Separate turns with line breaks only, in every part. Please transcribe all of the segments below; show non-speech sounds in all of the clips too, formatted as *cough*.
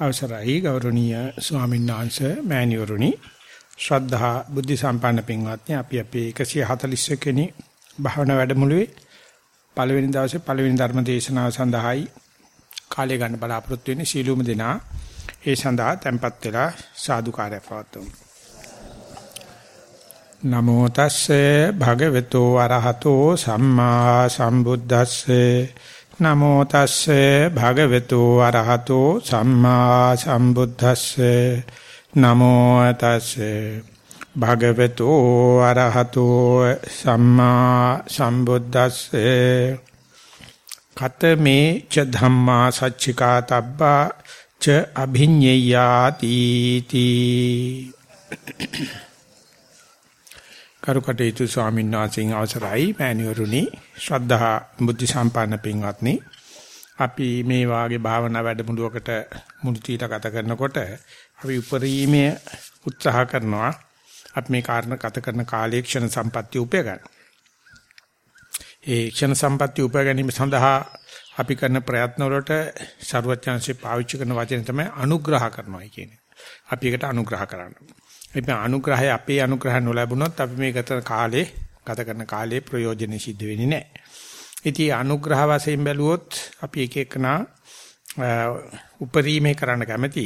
අවසරයි ගෞරවනීය ස්වාමීන් වහන්සේ මෑණිවරුනි. ශ්‍රද්ධා බුද්ධ සම්පන්න පින්වත්නි අපි අපේ 141 වෙනි භාවනා වැඩමුළුවේ පළවෙනි දවසේ පළවෙනි ධර්ම දේශනාව සඳහායි කාලය ගන්න බලාපොරොත්තු වෙන්නේ. සීලුම දෙනා ඒ සඳහා tempත් වෙලා සාදුකාරය පවත්වමු. නමෝ තස්සේ භගවතු වරහතෝ සම්මා සම්බුද්දස්සේ නමෝ තස්සේ භගවතු අරහතෝ සම්මා සම්බුද්දස්සේ නමෝ තස්සේ භගවතු අරහතෝ සම්මා සම්බුද්දස්සේ කතමේ ච ධම්මා සච්චිකා තබ්බා ච අභිඤ්ඤයාති තී කරුකටේතු ස්වාමීන් වහන්සේගේ අවසරයි මෑණිවරුනි ශ්‍රද්ධා බුද්ධ සම්පන්න පින්වත්නි අපි මේ වාගේ භාවනා වැඩමුළුවකට මුළුතීට ගත කරනකොට අපි උපරිමයේ උත්සාහ කරනවා අපි මේ කාරණා ගත කරන කාලයේ ක්ෂණ සම්පත්‍ය උපය ගන්න. ඒ ක්ෂණ සම්පත්‍ය උපය ගැනීම සඳහා අපි කරන ප්‍රයත්න වලට ਸਰවඥාන්සේ පාවිච්චි කරන වචන තමයි අනුග්‍රහ කරනවා කියන්නේ. අපි ඒකට අනුග්‍රහ කරනවා. මේ අනුග්‍රහය අපේ අනුග්‍රහ නොලැබුණොත් අපි මේ ගත කාලේ ගත කරන කාලේ ප්‍රයෝජනෙ සිද්ධ වෙන්නේ නැහැ. ඉතින් අනුග්‍රහ වශයෙන් බැලුවොත් අපි එක එකනා උපරිමේ කරන්න කැමති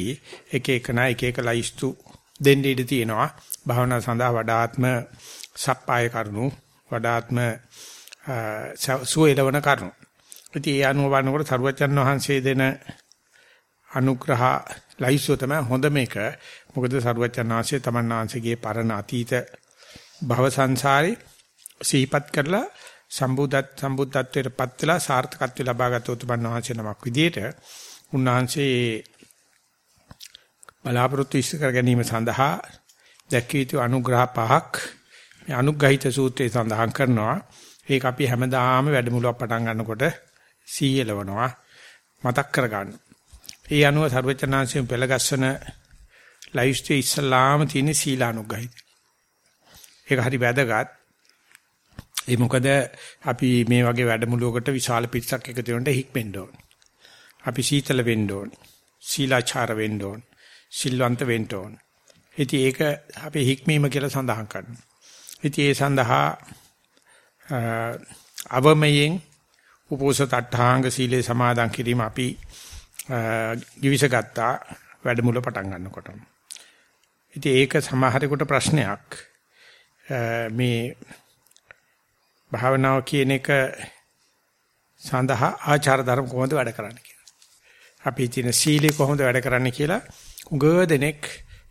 එක එකනා එක එක ලයිස්තු දෙන්න ඉඩ තියෙනවා. භාවනා සඳහා වඩාත්ම සප්පාය කරුණු වඩාත්ම සුවේලවන කරුණු. ඉතින් ඒ අනුව බලනකොට සරුවචන් වහන්සේ දෙන අනුග්‍රහ ලයිස්තුව තමයි හොඳ මේක. මොකද සරුවචනාංශයේ තමන්නාංශගේ පරණ අතීත භව සංසාරේ සිහිපත් කරලා සම්බුද්ධත් සම්බුද්ධත්වයට පත් වෙලා සාර්ථකත්වය ලබාගත් උතුමන් වහන්සේ නමක් විදියට උන්වහන්සේ බලාපොරොත්තු ඉස්ස කර ගැනීම සඳහා දැක්විය යුතු අනුග්‍රහ පහක් මේ අනුග්‍රහිත සූත්‍රයේ සඳහන් කරනවා ඒක අපි හැමදාම වැඩමුළුවක් පටන් ගන්නකොට සීයලවනවා මතක් කර ගන්න. ඒ අනුව සර්වචනාංශයෙන් පෙළගස්සන ලයිස්ට් ඉස්ලාම තියෙන සීලානුග්‍රහිත. ඒක හරි වැදගත්. ඒ මොකද අපි මේ වගේ වැඩමුළුවකට විශාල පිරිසක් එකතු වෙනට හික්මෙන්න ඕනේ. අපි සීතල වෙන්න ඕනේ. සීලාචාර වෙන්න ඕනේ. සිල්වන්ත වෙන්න ඕනේ. ඉතින් ඒක අපේ හික්මීම කියලා සඳහන් කරනවා. ඉතින් ඒ සඳහා අවමයෙන් උපෝසත අට්ඨාංග සීලේ සමාදන් කිරීම අපි givisagata වැඩමුළ පටන් ගන්නකොටම. ඉතින් ඒක සමහරෙකුට ප්‍රශ්නයක්. මේ භාවනාව කියන එක සඳහා ආචාර ධර්ම කොහොමද වැඩ කරන්නේ කියලා. අපි තියෙන සීලය කොහොමද වැඩ කරන්නේ කියලා උග දෙනෙක්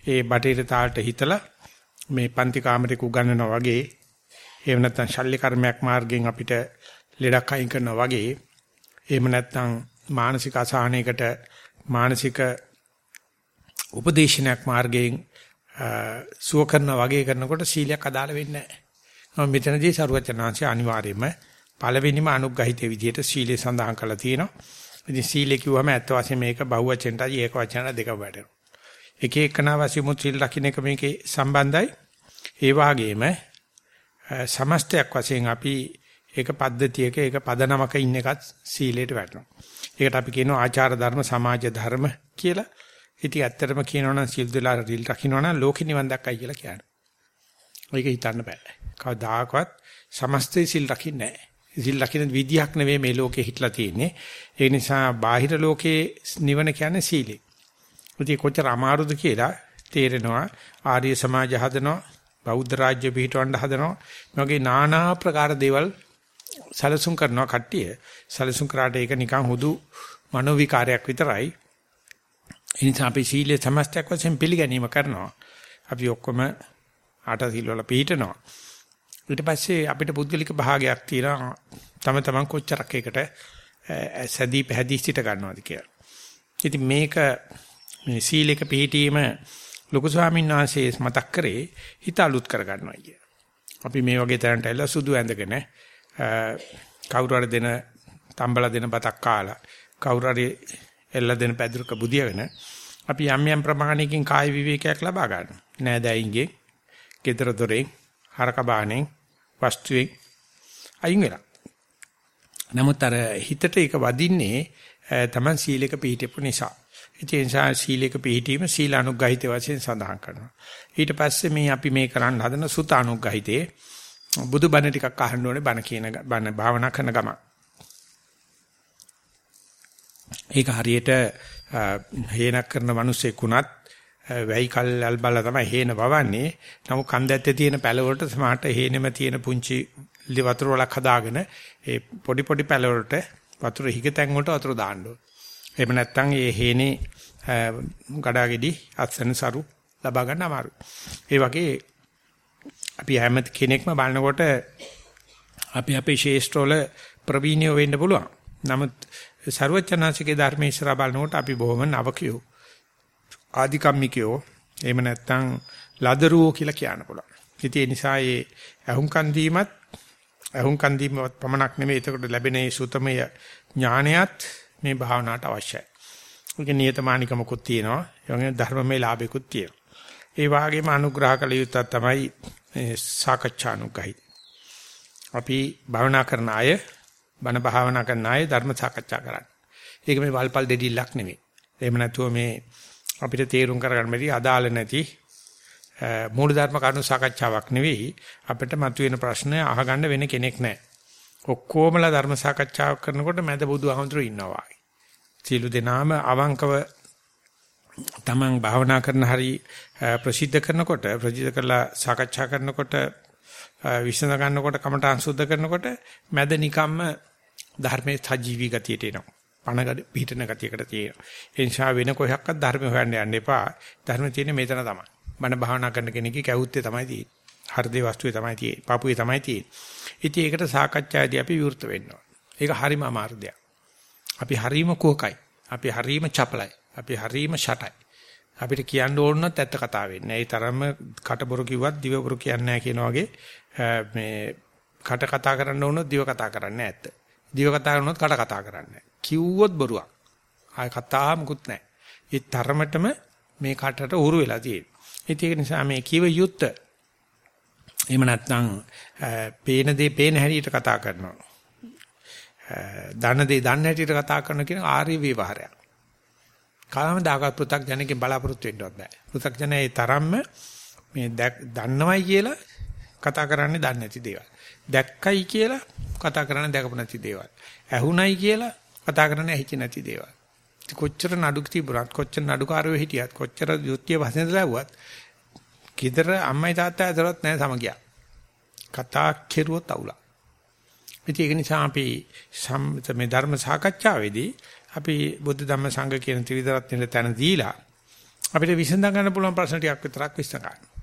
ඒ බටේට තාලට හිතලා මේ පන්ති කාමරේ උගන්වනවා වගේ එහෙම නැත්නම් ශල්්‍ය කර්මයක් මාර්ගයෙන් අපිට ලෙඩක් අයින් කරනවා වගේ එහෙම නැත්නම් මානසික අසහනයකට මානසික උපදේශනයක් මාර්ගයෙන් සුව කරන වගේ කරනකොට සීලයක් අදාළ වෙන්නේ නැහැ. මම මෙතනදී සරුවචනාංශය අනිවාර්යයෙන්ම පළවෙනිම අනුග්‍රහිතේ විදිහට සීලේ සඳහන් කරලා තියෙනවා. ඉතින් සීලේ කිව්වම ඇත්ත වශයෙන්ම මේක බහුවචෙන්ටයි ඒක වචන දෙක වැඩෙනවා. එක එකනා වශයෙන් සීල් රකින්න එක මේකේ සම්බන්ධයි. ඒ වගේම සමස්තයක් වශයෙන් අපි ඒක පද්ධතියක ඒක පදනමක ඉන්න එකත් සීලයට වැටෙනවා. ඒකට අපි කියනවා ආචාර ධර්ම සමාජ ධර්ම කියලා. ඉතින් ඇත්තටම කියනවා නම් සීල් දෙලා රිල් රකින්නවා නම් ලෝකෙ නිවන් දැක්කයි කියලා කියනවා. ඒක හිතන්න බෑ. කවදාකවත් සමස්තය සිල් රකින්නේ නැහැ. සිල් රකින්න විදියක් නෙවෙයි මේ ලෝකේ හිටලා තියෙන්නේ. ඒ නිසා බාහිර ලෝකේ නිවන කියන්නේ සීලෙ. ඉතින් කොච්චර අමාරුද කියලා තේරෙනවා. ආර්ය සමාජ හදනවා, බෞද්ධ රාජ්‍ය පිහිටවන්න හදනවා. මේ වගේ নানা ආකාර දේවල් සැලසුම් කරනවා කට්ටිය. සැලසුම් කරාට ඒක නිකන් හුදු මනෝ විකාරයක් විතරයි. ඒ නිසා අපි සීලයේ සමස්තයක් වශයෙන් පිළිගැනීම කරනවා. අපි ඔක්කොම ආට සීල වල පිළිහිටනවා. ඊට පස්සේ අපිට පුද්ගලික භාගයක් තියෙනවා. තම තමන් කොච්චරක් එකට සැදී පැහැදී සිට ගන්නවද කියලා. ඉතින් මේක මේ සීලයක පිළිහිටීම ලොකු ස්වාමීන් වහන්සේ මතක් කරේ හිත අලුත් කර ගන්නවා කිය. අපි මේ වගේ තැනට ඇවිල්ලා සුදු ඇඳගෙන කවුරු හරි දෙන තම්බලා දෙන බතක් කාලා කවුරු හරි එල්ල දෙන පැදුරක බුදියාගෙන අපි යම් යම් ප්‍රමාණයකින් කාය විවේකයක් ලබා ගන්නවා. නෑදෑයින්ගේ, ගෙදර දොරෙන්, හරක බාණෙන්, වස්තුවෙන් අයින් වෙලා. නමුත් අර හිතට ඒක වදින්නේ Taman සීලයක පිළිටපු නිසා. ඒ නිසා සීලයක පිළිහිටීම සීල අනුග්‍රහිත වශයෙන් සඳහන් කරනවා. ඊට පස්සේ මේ අපි මේ කරන්න හදන සුත අනුග්‍රහිතේ බුදු බණ ටිකක් අහන්න ඕනේ බණ කියන බණ භාවනා කරන ගම. ඒක හරියට හේනක් කරන මිනිස්සෙක් උනත් වැයි කල්ල් බල්ලා තමයි හේන වවන්නේ. නමුත් කන්දැත්තේ තියෙන පැල වලට සමහරට හේනෙම තියෙන පුංචි වතුර වලක් හදාගෙන ඒ පොඩි පොඩි පැල වලට වතුර හිගතැන් වලට වතුර දාන්න ඕන. එහෙම නැත්නම් ඒ හේනේ ගඩාගෙඩි අත්සන සරු ලබා ගන්න අමාරුයි. ඒ වගේ අපි හැම කෙනෙක්ම බලනකොට අපි අපේ ශේෂ්ඨවල ප්‍රවීණය වෙන්න පුළුවන්. නමුත් ਸਰවචනාසිකේ ධර්මයේ ඉස්සරහා බලනකොට අපි බොහොම නවකයෝ. ආධිකම්මිකයෝ එහෙම නැත්නම් ලදරුවෝ කියලා කියන්න පුළුවන්. ඉතින් ඒ නිසා මේ අහුම්කන් දීමත් අහුම්කන් දීමවත් පමණක් නෙමෙයි එතකොට ලැබෙන මේ සුතමය ඥානයත් මේ භාවනාවට අවශ්‍යයි. ඒක නියතමානිකමකුත් තියෙනවා. ඒ වගේම ධර්මමය ලාභයකුත් තියෙනවා. ඒ වගේම අනුග්‍රහ කළ යුත්තක් තමයි සාකච්ඡානුග්‍රහයි. අපි භාවනා කරන අය බණ භාවනා කරන අය ධර්ම සාකච්ඡා කරන්නේ. ඒක මේ වල්පල් දෙඩිල්ලක් නෙමෙයි. එහෙම නැතුව මේ අපිට තේරුම් කරගන්න බැරි අදාළ නැති මූලධර්ම කරුණු සාකච්ඡාවක් නෙවෙයි අපිට මතුවෙන ප්‍රශ්න අහගන්න වෙන කෙනෙක් නැහැ. ඔක්කොමලා ධර්ම සාකච්ඡාවක් කරනකොට මැද බුදුහාමුදුරු ඉන්නවා. සියලු දෙනාම අවංකව තමන් භාවනා කරන හරි ප්‍රසිද්ධ කරනකොට ප්‍රසිද්ධ කරලා සාකච්ඡා කරනකොට විසඳ ගන්නකොට කමඨාන් සුද්ධ කරනකොට මැද නිකම්ම ධර්මයේ සජීවී ගතියට එනවා. පණ පිටින ගතියකට තියෙනවා. ඒ නිසා වෙන කොහොක්වත් ධර්ම හොයන්න යන්න එපා. ධර්ම තියෙන්නේ මෙතන තමයි. මන භාවනා කරන කෙනෙක්ගේ කැවුත්තේ තමයි තියෙන්නේ. හෘදේ වස්තුවේ තමයි තියෙන්නේ. පපුවේ තමයි තියෙන්නේ. ඉතින් ඒකට සාකච්ඡාදී අපි විවෘත වෙන්න ඒක හරිම අමාරු දෙයක්. අපි හරීම කුහකයි. අපි හරීම චපලයි. අපි හරීම ෂටයි. අපිට කියන්න ඕන නැත් ඇත්ත කතාව වෙන්නේ. ඒ තරම්ම කටබොරු කිව්වත් දිවබොරු කියන්නේ නැහැ කියන වගේ මේ කට කතා කරන්න ඕනොත් දිව කතා කරන්නේ ඇත්ත. දිව කතා කරනොත් කට කතා කරන්නේ කිව්වොත් බොරුවක්. ආය කතා මුකුත් නැහැ. ඒ තරමටම මේ කටට උරු වෙලා තියෙන්නේ. ඒක නිසා මේ කිව යුත්ත එහෙම නැත්නම් පේන දේ පේන හැටියට කතා කරනවා. දන්න දේ දන්න හැටියට කතා කරන කියන ආර්ය විවහාරයක්. කාම දාගත් පෘ탁ජනකෙන් බලාපොරොත්තු වෙන්නවත් බෑ. පෘ탁ජනය ඒ තරම්ම මේ දන්නවයි කියලා කතා කරන්නේ දන්නේ නැති දේවල්. දැක්කයි කියලා කතා කරන්නේ දැකපු නැති දේවල්. ඇහුණයි කියලා කතා කරන්නේ ඇහිච්ච නැති දේවල්. කොච්චර නඩු තිබුණත් කොච්චර නඩුකාරයෝ හිටියත් කොච්චර යුක්තිය වශයෙන් ලැබුවත් කිදර අම්මයි තාත්තා ඇතරවත් නැහැ සමගියා. කතා කෙරුවොත් අවුලක්. ඉතින් ඒක නිසා අපි මේ ධර්ම සාකච්ඡාවේදී අපි බුද්ධ ධම්ම සංඝ කියන ත්‍රිවිධ රත්නෙට තැන දීලා අපිට විසඳ ගන්න පුළුවන් ප්‍රශ්න ටිකක් විතරක් විසඳ ගන්න.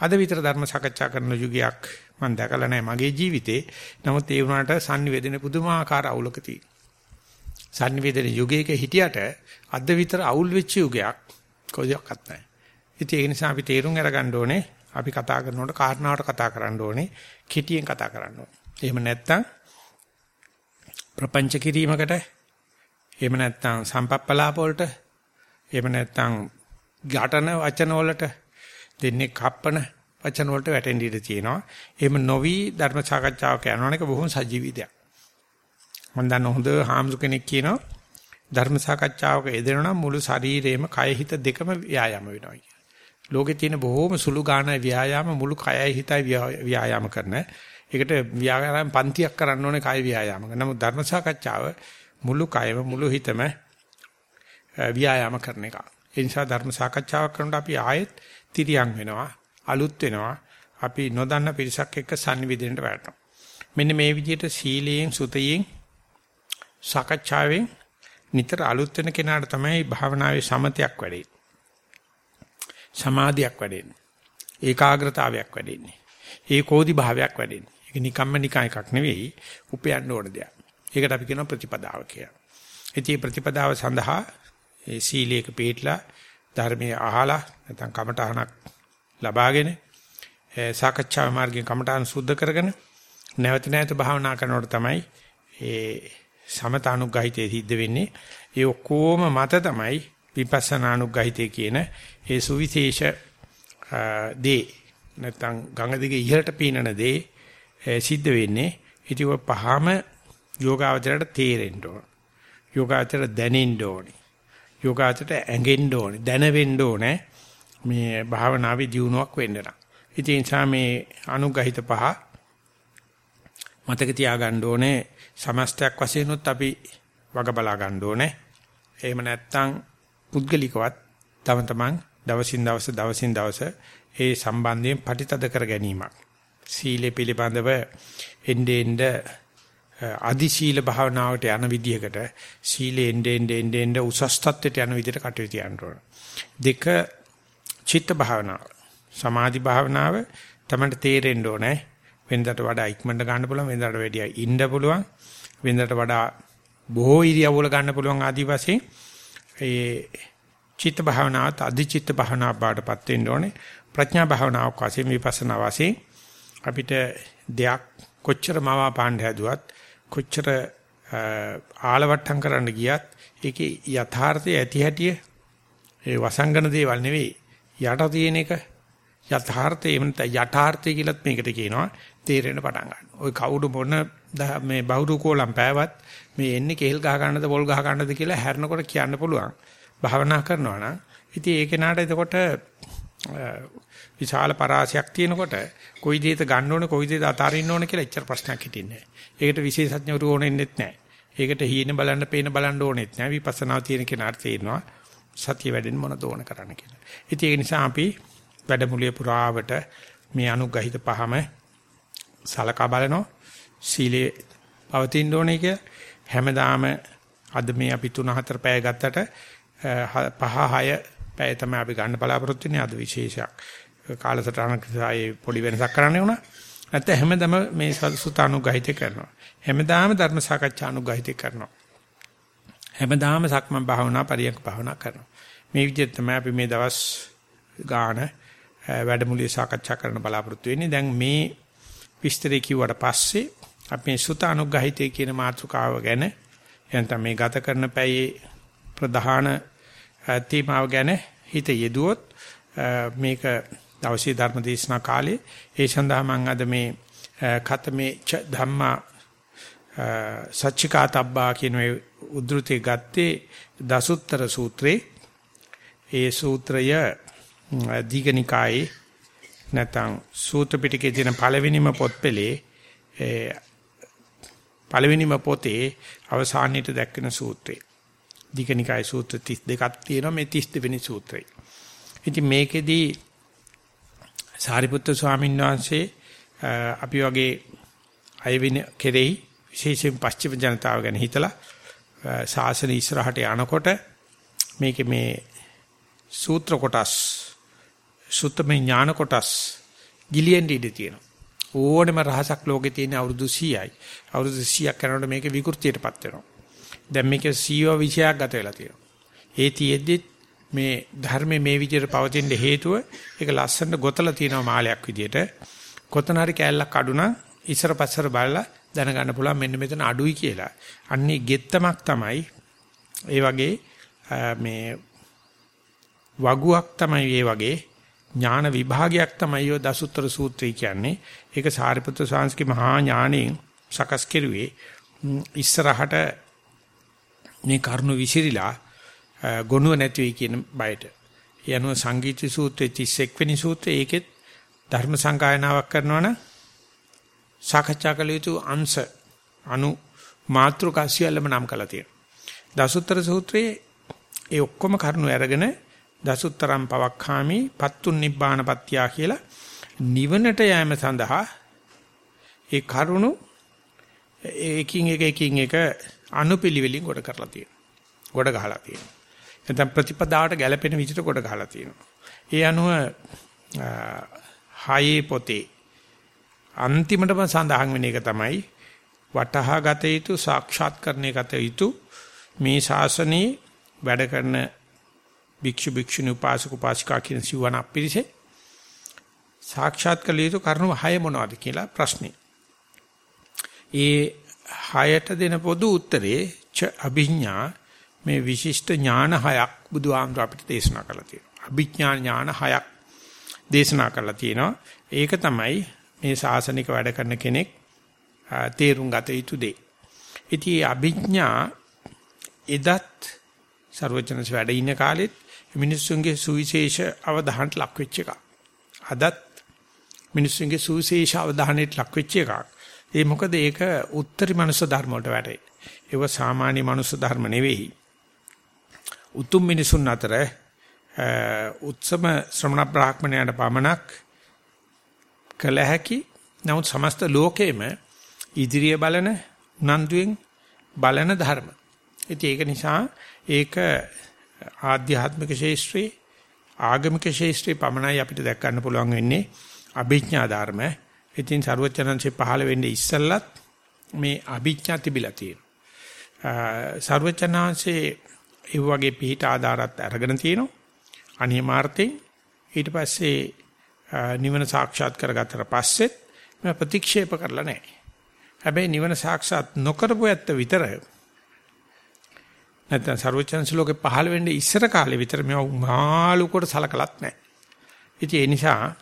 අද විතර ධර්ම සාකච්ඡා කරන යුගයක් මම දැකලා නැහැ මගේ ජීවිතේ. නමුත් ඒ වුණාට sannivedana පුදුමාකාර අවුලක තියෙනවා. sannivedana යුගයක හිටියට අද විතර අවුල් වෙච්ච යුගයක් කොහොමවත් නැහැ. ඉතින් ඒ නිසා අපි තේරුම් අරගන්න ඕනේ අපි කතා කරනකොට කාරණාවට කතා කරන්න ඕනේ කෙටියෙන් කතා කරන්න ඕනේ. එහෙම නැත්නම් ප්‍රපංච කිරීමකට එහෙම නැත්නම් සම්පප්පලාප වලට එහෙම නැත්නම් ඝටන වචන වලට දෙන්නේ කප්පන වචන වලට වැටෙන්න ඉඩ තියෙනවා. එහෙම නොවි ධර්ම සාකච්ඡාවක යනවා එක බොහොම සජීවී දෙයක්. මම දන්න හොඳ හාමුදුර කෙනෙක් කියනවා ධර්ම සාකච්ඡාවක යෙදෙනවා මුළු ශරීරේම කය හිත දෙකම ව්‍යායාම වෙනවා කියලා. ලෝකේ තියෙන බොහොම සුළු ගාන ව්‍යායාම මුළු කයයි හිතයි ව්‍යායාම කරන. ඒකට ව්‍යායාම පන්තියක් කරන්න ඕනේ කය ව්‍යායාම. නමුත් ධර්ම සාකච්ඡාව මුළු කයම මුළු හිතම ව්‍යායාම කරන එක. ඒ නිසා ධර්ම සාකච්ඡාවක් කරනකොට අපි ආයෙත් තිරියම් වෙනවා, අලුත් වෙනවා. අපි නොදන්න පිරිසක් එක්ක sannivedanaට වැටෙනවා. මෙන්න මේ විදිහට සීලයෙන්, සුතයෙන්, සාකච්ඡාවෙන් නිතර අලුත් වෙන කෙනාට තමයි භාවනාවේ සමතයක් වැඩෙන්නේ. සමාධියක් වැඩෙන්නේ. ඒකාග්‍රතාවයක් වැඩෙන්නේ. ඒකෝදි භාවයක් වැඩෙන්නේ. ඒක නිකම්ම නිකන් එකක් නෙවෙයි, උපයන්න ඕන දෙයක්. ඒකට අපි කියනවා ප්‍රතිපදාව කියලා. ඉතින් ප්‍රතිපදාව සඳහා ඒ සීලයක පිළිట్లా ධර්මයේ අහලා නැත්නම් කමඨහනක් ලබාගෙන සාකච්ඡා මාර්ගයෙන් කමඨහන සුද්ධ කරගෙන නැවත නැවත භාවනා කරනකොට තමයි ඒ සමතානුග්‍රහිතේ සිද්ධ වෙන්නේ. ඒ ඔක්කොම මත තමයි විපස්සනානුග්‍රහිතේ කියන ඒ සුවිශේෂ දේ නැත්නම් ගංගා දිගේ ඉහළට පීනන දේ සිද්ධ වෙන්නේ. ඉතින් ඔය පහම යෝගාවචරයට තේරෙන්න ඕන. යෝගාවචර දැනෙන්න ඕනේ. යෝගාචරයට ඇඟෙන්න ඕනේ, දැනෙන්න ඕනේ. මේ භාවනාවේ දියුණුවක් වෙන්න නම්. ඉතින් ඒ නිසා මේ අනුගහිත පහ මතක තියාගන්න ඕනේ සමස්තයක් වශයෙන් උත් අපි වග බලා ගන්න ඕනේ. එහෙම නැත්නම් පුද්ගලිකවත් තම තමන් දවසින් දවස දවසින් දවස ඒ සම්බන්ධයෙන් පටිතද කර ගැනීමක්. සීලේ පිළිබඳව එnde end අදි සීල භාවනාවට යන විදිහකට සීලේ එnde end end end උසස් තත්ත්වයට යන විදිහට කටයුතු කරන්න ඕන. දෙක චිත්ත භාවනාව. සමාධි භාවනාව තමයි තේරෙන්න ඕනේ. වෙනදට වඩා ඉක්මනට ගන්න පුළුවන් වෙනදට වැඩිය ඉන්න පුළුවන් වෙනදට වඩා බොහෝ ඉරියව්වල ගන්න පුළුවන් ආදි වශයෙන් ඒ චිත්ත භාවනාවත් අධි චිත්ත භාවනාව බාටපත් වෙන්න ඕනේ ප්‍රඥා භාවනාවක් වශයෙන් විපස්සනා වශයෙන් අපිට දෙයක් කොච්චර මවා පාණ්ඩ හැදුවත් කොච්චර ආලවට්ටම් කරන්න ගියත් ඒකේ යථාර්ථය ඇති හැටිය ඒ වසංගන දේවල් නෙවෙයි යට තියෙන එක යථාර්ථය එහෙම නැත්නම් යථාර්ථය කියලත් මේකට කියනවා තේරෙන්න පටන් ගන්නවා. ওই කවුරු මොන මේ බහුරු කෝලම් පෑවත් මේ එන්නේ කෙල් ගහ ගන්නද පොල් ගහ ගන්නද කියලා හැරෙනකොට කියන්න පුළුවන්. භාවනා කරනවා නම් ඉතින් ඒ කෙනාට එතකොට විශාල පරාසයක් තියෙනකොට කොයි දෙයක ගන්න ඕනේ කොයි දෙයක අතාරින්න ඕනේ කියලා එච්චර ප්‍රශ්නයක් හිටින්නේ නැහැ. ඒකට විශේෂඥවරු ඕනෙන්නෙත් නැහැ. ඒකට හීන බලන්න පේන බලන්න ඕනෙත් නැහැ. විපස්සනා තියෙන කෙනාට තේරෙනවා සතිය වැඩෙන්න මොන දෝන කරන්න කියලා. ඉතින් ඒ නිසා අපි වැඩමුළුවේ පුරාවට මේ අනුග්‍රහිත පහම සලකා බලනවා. සීලේ පවතින්න ඕනේ කියලා හැමදාම අද මේ අපි 3 4 පැය ගත්තට 5 6 පැය තමයි අපි ගන්න බලාපොරොත්තු වෙන්නේ අද විශේෂයක්. කාලසටහනක ආයේ පොඩි වෙනසක් කරන්න වුණා. නැත්නම් හැමදාම මේ සුතානුග්‍රහිත කරනවා. හැමදාම ධර්ම සාකච්ඡා අනුග්‍රහිත කරනවා. හැමදාම සක්මන් භාවනා පරියන්ක භාවනා කරනවා. මේ විදිහට තමයි අපි මේ දවස් ගාන වැඩමුළුවේ සාකච්ඡා කරන්න බලාපොරොත්තු වෙන්නේ. දැන් මේ විස්තරය කිව්වට පස්සේ අපි සුත අනුග්‍රහිතය කියන මාතෘකාව ගැන එතන මේ ගත කරන පැයේ ප්‍රධාන තීමාව ගැන හිත යෙදුවොත් මේක දවසේ ධර්ම දේශනා කාලේ ඒ සඳහා මම අද මේ කතමේ ධම්මා සච්චිකාතබ්බා කියන උද්ෘතය ගත්තේ දසුත්තර සූත්‍රේ ඒ සූත්‍රය දීඝනිකායේ නැත්නම් සූත්‍ර පිටකයේ තියෙන පළවෙනිම පොත්පලේ පළවෙනිම පොතේ අවසානයේට දැක්වෙන සූත්‍රය. දීඝනිකායේ සූත්‍ර 32ක් තියෙනවා මේ 32 වෙනි සූත්‍රය. ඉතින් මේකෙදී සාරිපුත්‍ර ස්වාමීන් වහන්සේ අපි වගේ අයවින කෙරෙහි විශේෂයෙන් පස්චිම ජනතාව ගැන හිතලා ශාසන ඉස්සරහට යනකොට මේකේ මේ සූත්‍ර කොටස් සුත්තමේ ඥාන කොටස් ගිලියෙන්න ඉඩ තියෙනවා. ඕනෙම රහසක් ලෝකේ තියෙන අවුරුදු 100යි. අවුරුදු 100ක් යනකොට මේක විකෘතියටපත් වෙනවා. දැන් මේක සීව විෂයක් ගත වෙලා තියෙනවා. ඒ තියෙද්දි මේ ධර්මයේ මේ විදිහට පවතින හේතුව ඒක ලස්සනට ගොතලා තියෙනවා මාලයක් විදිහට. කොතන හරි කෑල්ලක් අඩු නම් ඉස්සර පස්සර බලලා දැනගන්න පුළුවන් මෙන්න මෙතන අඩුයි කියලා. අන්නේ ගෙත්තමක් තමයි ඒ වගේ මේ වගුවක් තමයි ඒ වගේ ඥාන විභාගයක් තමයි ඔය දසුත්තර සූත්‍රය කියන්නේ. ඒක සාරිපුත්‍ර සාංශකේ මහා ඥාණයෙන් සකස් කෙරුවේ ඉස්සරහට මේ කරුණු විසිරිලා ගොනුව නැති වෙයි කියන බයට. යනුව සංගීත සූත්‍රයේ 31 වෙනි සූත්‍රයේ ඒකෙත් ධර්ම සංගායනාවක් කරනවනම් සාකච්ඡා කළ යුතු අංශ අනු මාත්‍රිකා සියල්ලම නම් කළා තියෙනවා. දසුත්තර සූත්‍රයේ ඒ ඔක්කොම කරුණු අරගෙන දසුත්තරම් පවක්ඛාමි පත්තුන් නිබ්බානපත්‍යා කියලා නිවනට යෑම සඳහා ඒ කරුණු එකින් එක එකින් එක අනුපිළිවෙලින් කොට කරලා තියෙනවා. කොට ගහලා තියෙනවා. නැත්නම් ප්‍රතිපදාවට ගැළපෙන විදිහට කොට ගහලා තියෙනවා. ඒ අනුව හයේ පොතේ අන්තිමටම සඳහන් වෙන එක තමයි වටහා ගත යුතු සාක්ෂාත් කරණය ගත යුතු මේ ශාසනයේ වැඩ කරන භික්ෂු භික්ෂුණී උපාසක උපාසිකා කියන සිවණ අපිරිසේ සාක්ෂාත් කළ යුතු කරුණු හය මොනවද කියලා ප්‍රශ්නේ. ඒ හයට දෙන පොදු උත්තරේ ච අභිඥා මේ විශිෂ්ට ඥාන හයක් බුදුහාමුදුර අපිට දේශනා කරලා තියෙනවා. අභිඥා ඥාන හයක් දේශනා කරලා තියෙනවා. ඒක තමයි මේ ශාසනික වැඩ කරන කෙනෙක් තේරුම් ගත යුතු දේ. ඉතින් අභිඥා එදත් ਸਰවචනස් වැඩ ඉන්න කාලෙත් මිනිස්සුන්ගේ සුවිශේෂ අවධානයට ලක් වෙච්ච එකක්. අදත් මිනිස්සුන්ගේ සුවිශේෂ අවධානයට ලක් වෙච්ච එකක්. ඒ මොකද ඒක උත්තරී මනුස්ස ධර්ම වලට වැටේ. ඒක සාමාන්‍ය මනුස්ස ධර්ම නෙවෙයි. උතුම් මිනිසුන් අතර උත්සම ශ්‍රමණ බ්‍රාහ්මණයාට පමණක් කළ හැකි නමුත් සමස්ත ලෝකෙම ඉදිරිය බලන උනන්දුවෙන් බලන ධර්ම. ඉතින් ඒක නිසා ඒක ආධ්‍යාත්මික ශේෂ්ත්‍රී ආගමික ශේෂ්ත්‍රී පමණයි අපිට දැක් ගන්න පුළුවන් වෙන්නේ අභිඥා ධර්ම. ඉතින් ਸਰවචනන්සේ පහළ වෙන්නේ ඉස්සල්ලත් මේ අභිඥා තිබිලා තියෙනවා. ਸਰවචනාංශේ ඒ වගේ පිහිට ආධාරත් අරගෙන තියෙනවා. අනිමාර්ථයෙන් ඊට පස්සේ නිවන සාක්ෂාත් කරගත්තට පස්සෙත් මම ප්‍රතික්ෂේප කරලා නැහැ. හැබැයි නිවන සාක්ෂාත් නොකරපු ඇත්ත විතර නැත්නම් ਸਰවචන්ස ලෝකේ පහළ වෙන්නේ ඉස්සර කාලේ විතර මේවා මාළු කොට සලකලත් නැහැ. ඉතින් ඒ නිසා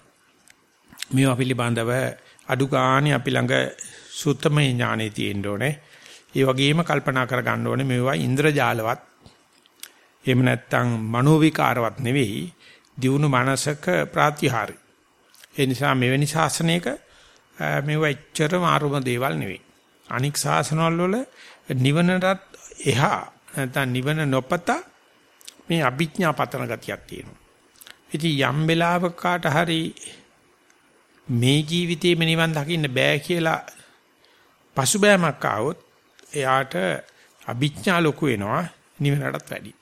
මේවා පිළිබඳව අඩු ගානේ අපි ළඟ සුත්තමේ ඥානෙ තියෙන්න ඕනේ. ඒ වගේම කල්පනා කර ගන්න ඕනේ මේවා ඉන්ද්‍රජාලවත් එහෙම නැත්නම් මනෝවිකාරවත් නෙවෙයි දියුණු මනසක ප්‍රාතිහාරය. ඒ නිසා මෙවැනි ශාසනයක මේවා එච්චරම ආරුම දේවල් නෙවෙයි. අනික් ශාසනවල වල නිවනටත් එහා නැත්නම් නිවන නොපත මේ අභිඥා පතන ගතියක් තියෙනවා. ඉතින් යම් වෙලාවක කාට හරි මේ ජීවිතේම නිවන් දකින්න බෑ කියලා පසුබෑමක් ආවොත් එයාට අභිඥා ලොකු වෙනවා නිවනටත් වැඩි.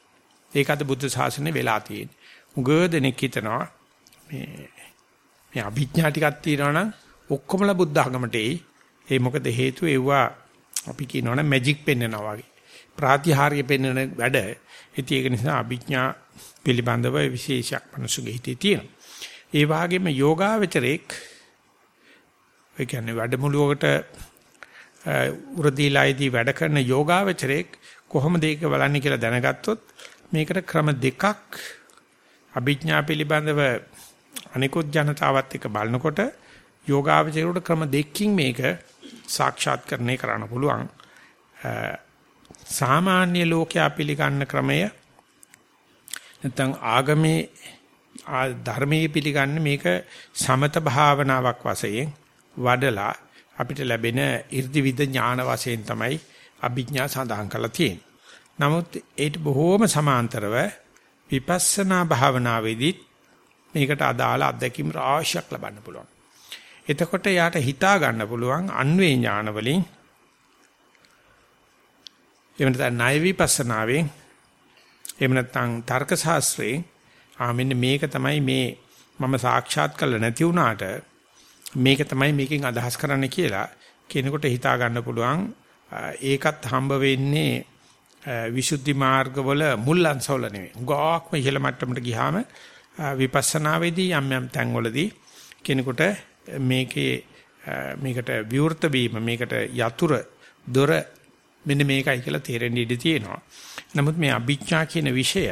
ඒක අද බුද්ධ ශාසනය වෙලා තියෙන්නේ. උග දෙනෙක් හිතනවා මේ මේ අභිඥා ටිකක් තියෙනවා නම් ඔක්කොමලා බුද්ධ ආගමට එයි. ඒ මොකද හේතුව ඒවා අපි කියනවනම් මැජික් පෙන්වනවා වගේ. ප්‍රාතිහාර්ය පෙන්වන වැඩ. ඉතින් ඒක නිසා අභිඥා පිළිබඳව විශේෂයක් මනුස්සගේ හිතේ තියෙනවා. ඒ වගේම යෝගාවචරයක් ඒ කියන්නේ වැඩමුළුවකට උරදීලායේදී වැඩ කරන යෝගාවචරයක් කොහොමද ඒක බලන්නේ කියලා දැනගත්තොත් මේකට ක්‍රම දෙකක් අභිඥා පිළිබඳව අනිකුත් ජනතාවත් එක්ක බලනකොට යෝගාවචරයට ක්‍රම දෙකකින් මේක සාක්ෂාත්කරණය කරන්න පුළුවන්. සාමාන්‍ය ලෝකයා පිළිගන්න ක්‍රමය නැත්නම් ආගමේ ධර්මයේ පිළිගන්න මේක සමත භාවනාවක් වශයෙන් වඩලා අපිට ලැබෙන irdivid ඥාන වශයෙන් තමයි අභිඥා සඳහන් කරලා තියෙන්නේ. නමුත් ඒට බොහෝම සමාන්තරව විපස්සනා භාවනාවේදී මේකට අදාළ අත්දැකීම් රාශියක් ලබන්න පුළුවන්. එතකොට යාට හිතා ගන්න පුළුවන් අන්වේ ඥාන වලින් එහෙම නැත්නම් ණය විපස්සනාවෙන් එහෙම නැත්නම් තර්ක ශාස්ත්‍රයෙන් ආ මෙන්න මේක තමයි මේ මම සාක්ෂාත් කරලා නැති වුණාට මේක තමයි මේකෙන් අදහස් කරන්න කියලා කෙනෙකුට හිතා ගන්න පුළුවන් ඒකත් හම්බ වෙන්නේ විසුද්ධි මාර්ගවල මුල් අංශවල නෙවෙයි. උගාක්ම ඉහළ මට්ටමට ගියාම විපස්සනාවේදී යම් යම් තැන්වලදී කෙනෙකුට මේකේ මේකට විවෘත වීම මේකට යතුරු දොර මෙන්න මේකයි කියලා තේරෙන්න ඉඩ තියෙනවා. නමුත් මේ අභිඥා කියන විෂය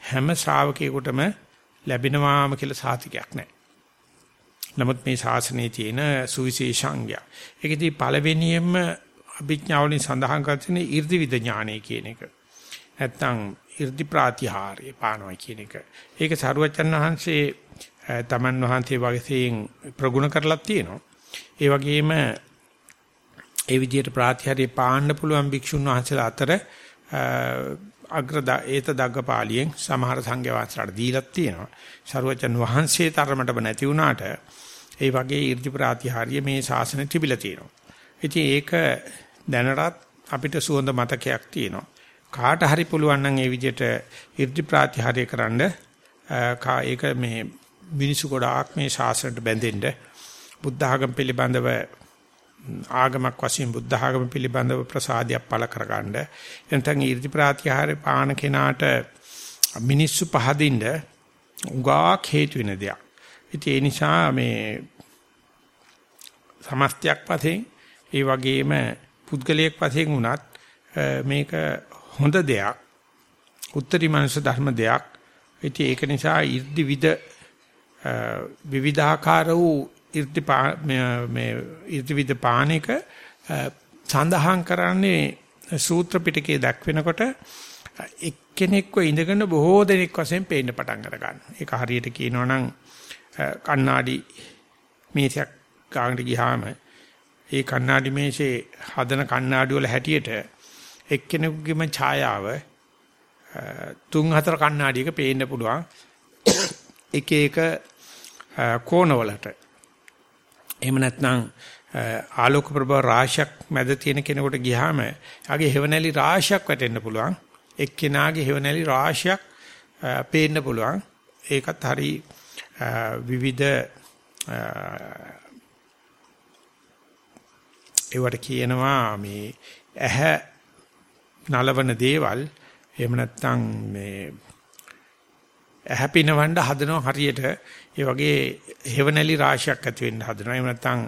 හැම ශ්‍රාවකයෙකුටම ලැබෙනවාම කියලා සාතිකයක් නැහැ. නමුත් මේ ශාසනයේ තියෙන සුවිශේෂාංගය. ඒකෙදී පළවෙනියෙන්ම අභිඥාවලින් සඳහන් කර තියෙන 이르දිවිද ඥානය කියන එක. නැත්තම් 이르දි ප්‍රාතිහාර්ය පානවා කියන එක. ඒක සරුවචන් වහන්සේ තමන් වහන්සේ වගේසෙන් ප්‍රගුණ කරලා තියෙනවා. ඒ වගේම ඒ විදිහට ප්‍රාතිහාර්ය පාන්න පුළුවන් භික්ෂුන් වහන්සේලා අතර අග්‍ර ඒත දග්ගපාලියෙන් සමහර සංඝයා වහන්සේලාට දීලා තියෙනවා. සරුවචන් වහන්සේ තරමටම නැති වුණාට ඒ වගේ 이르දි ප්‍රාතිහාර්ය මේ ශාසනය තිබිලා තියෙනවා. ඉතින් ඒක දැනටත් අපිට සුවඳ මතකයක් තියෙනවා. කාට හරි පුළුවන් නම් ඒ විදිහට 이르දි ප්‍රාතිහාර්ය කරන්න ඒක මේ මිනිසු ගොඩාක් මේ ශාසනයට බැඳෙන්න බුද්ධ ආගම පිළිබඳව ආගමක් වශයෙන් බුද්ධ ආගම පිළිබඳව ප්‍රසාදයක් පළ කරගන්න එතන 이르දි ප්‍රාතිහාර්ය පාන කෙනාට මිනිස්සු පහදින්න උගාක් හේතු වෙන දෙයක්. ඉතින් ඒ නිසා මේ සමස්තයක් වශයෙන් ඒ වගේම පුද්ගලයෙක් වශයෙන් වුණත් මේක හොඳ දෙයක්. උත්තරී මනුෂ්‍ය ධර්ම දෙයක්. ඉතින් ඒක නිසා 이르දි විද විවිධාකාර වූ 이르දි මේ 이르දි විද පානක සඳහන් කරන්නේ සූත්‍ර පිටකයේ දක්වනකොට එක්කෙනෙක්ව ඉඳගෙන බොහෝ දෙනෙක් වශයෙන් පේන්න පටන් අර ගන්නවා. ඒක හරියට කියනවා නම් කණ්ණාඩි මේසයක් ගානට ගියාම ඒ කණ්ණාඩි මේසේ හදන කණ්ණාඩි වල හැටියට එක්කෙනෙකුගේම ඡායාව තුන් හතර කණ්ණාඩියක පේන්න පුළුවන්. එක එක කෝණවලට. එහෙම නැත්නම් ආලෝක ප්‍රභාව රාශියක් මැද තියෙන කෙනෙකුට ගියාම යාගේ හෙවණැලි රාශියක් වැටෙන්න පුළුවන්. එක්කෙනාගේ හෙවණැලි රාශියක් පේන්න පුළුවන්. ඒකත් හරි විවිධ ඒවට කියනවා මේ ඇහැ නලවන දේවල් එහෙම නැත්නම් මේ ඇහැ පිනවන්න හදනවා හරියට. ඒ වගේ හේවණලි රාශියක් ඇති වෙන්න හදනවා. එහෙම නැත්නම්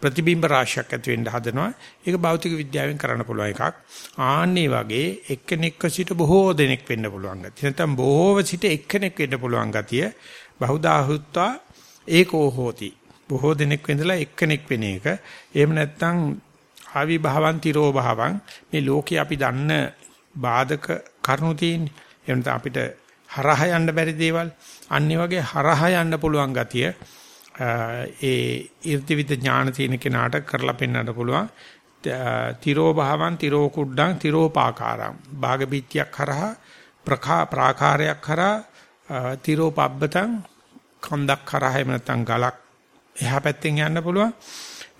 ප්‍රතිබිම්බ රාශියක් ඇති වෙන්න හදනවා. ඒක භෞතික විද්‍යාවෙන් කරන්න පුළුවන් එකක්. ආන්නේ වගේ එක්කෙනෙක්ව සිට බොහෝ දෙනෙක් වෙන්න පුළුවන් ගතිය. නැත්නම් බොහෝව සිට එක්කෙනෙක් වෙන්න පුළුවන් ගතිය. බහුදාහුත්වා ඒකෝ හෝති. බොහෝ දෙනෙක් වෙඳලා එක්කෙනෙක් වෙන එක. එහෙම නැත්නම් ආවි භාවන් තිරෝ භාවන් මේ ලෝකේ අපි දන්න බාධක කරුණු තියෙන්නේ. එහෙම අපිට හරහා යන්න බැරි දේවල්. අනිත් වගේ හරහා යන්න පුළුවන් ගතිය ඒ irdivid ඥාන තියෙන කෙනාට කරලා පෙන්වන්න පුළුවන්. තිරෝ භාවන් තිරෝ කුඩ්ඩං තිරෝ පාකාරම් භාග පිටියක් කරහා ප්‍රකා ප්‍රාකාරයක් කරා තිරෝ පබ්බතං කන්දක් කරා එහෙම නැත්නම් ගලක් එහා පැත්තෙන් යන්න පුළුවන්.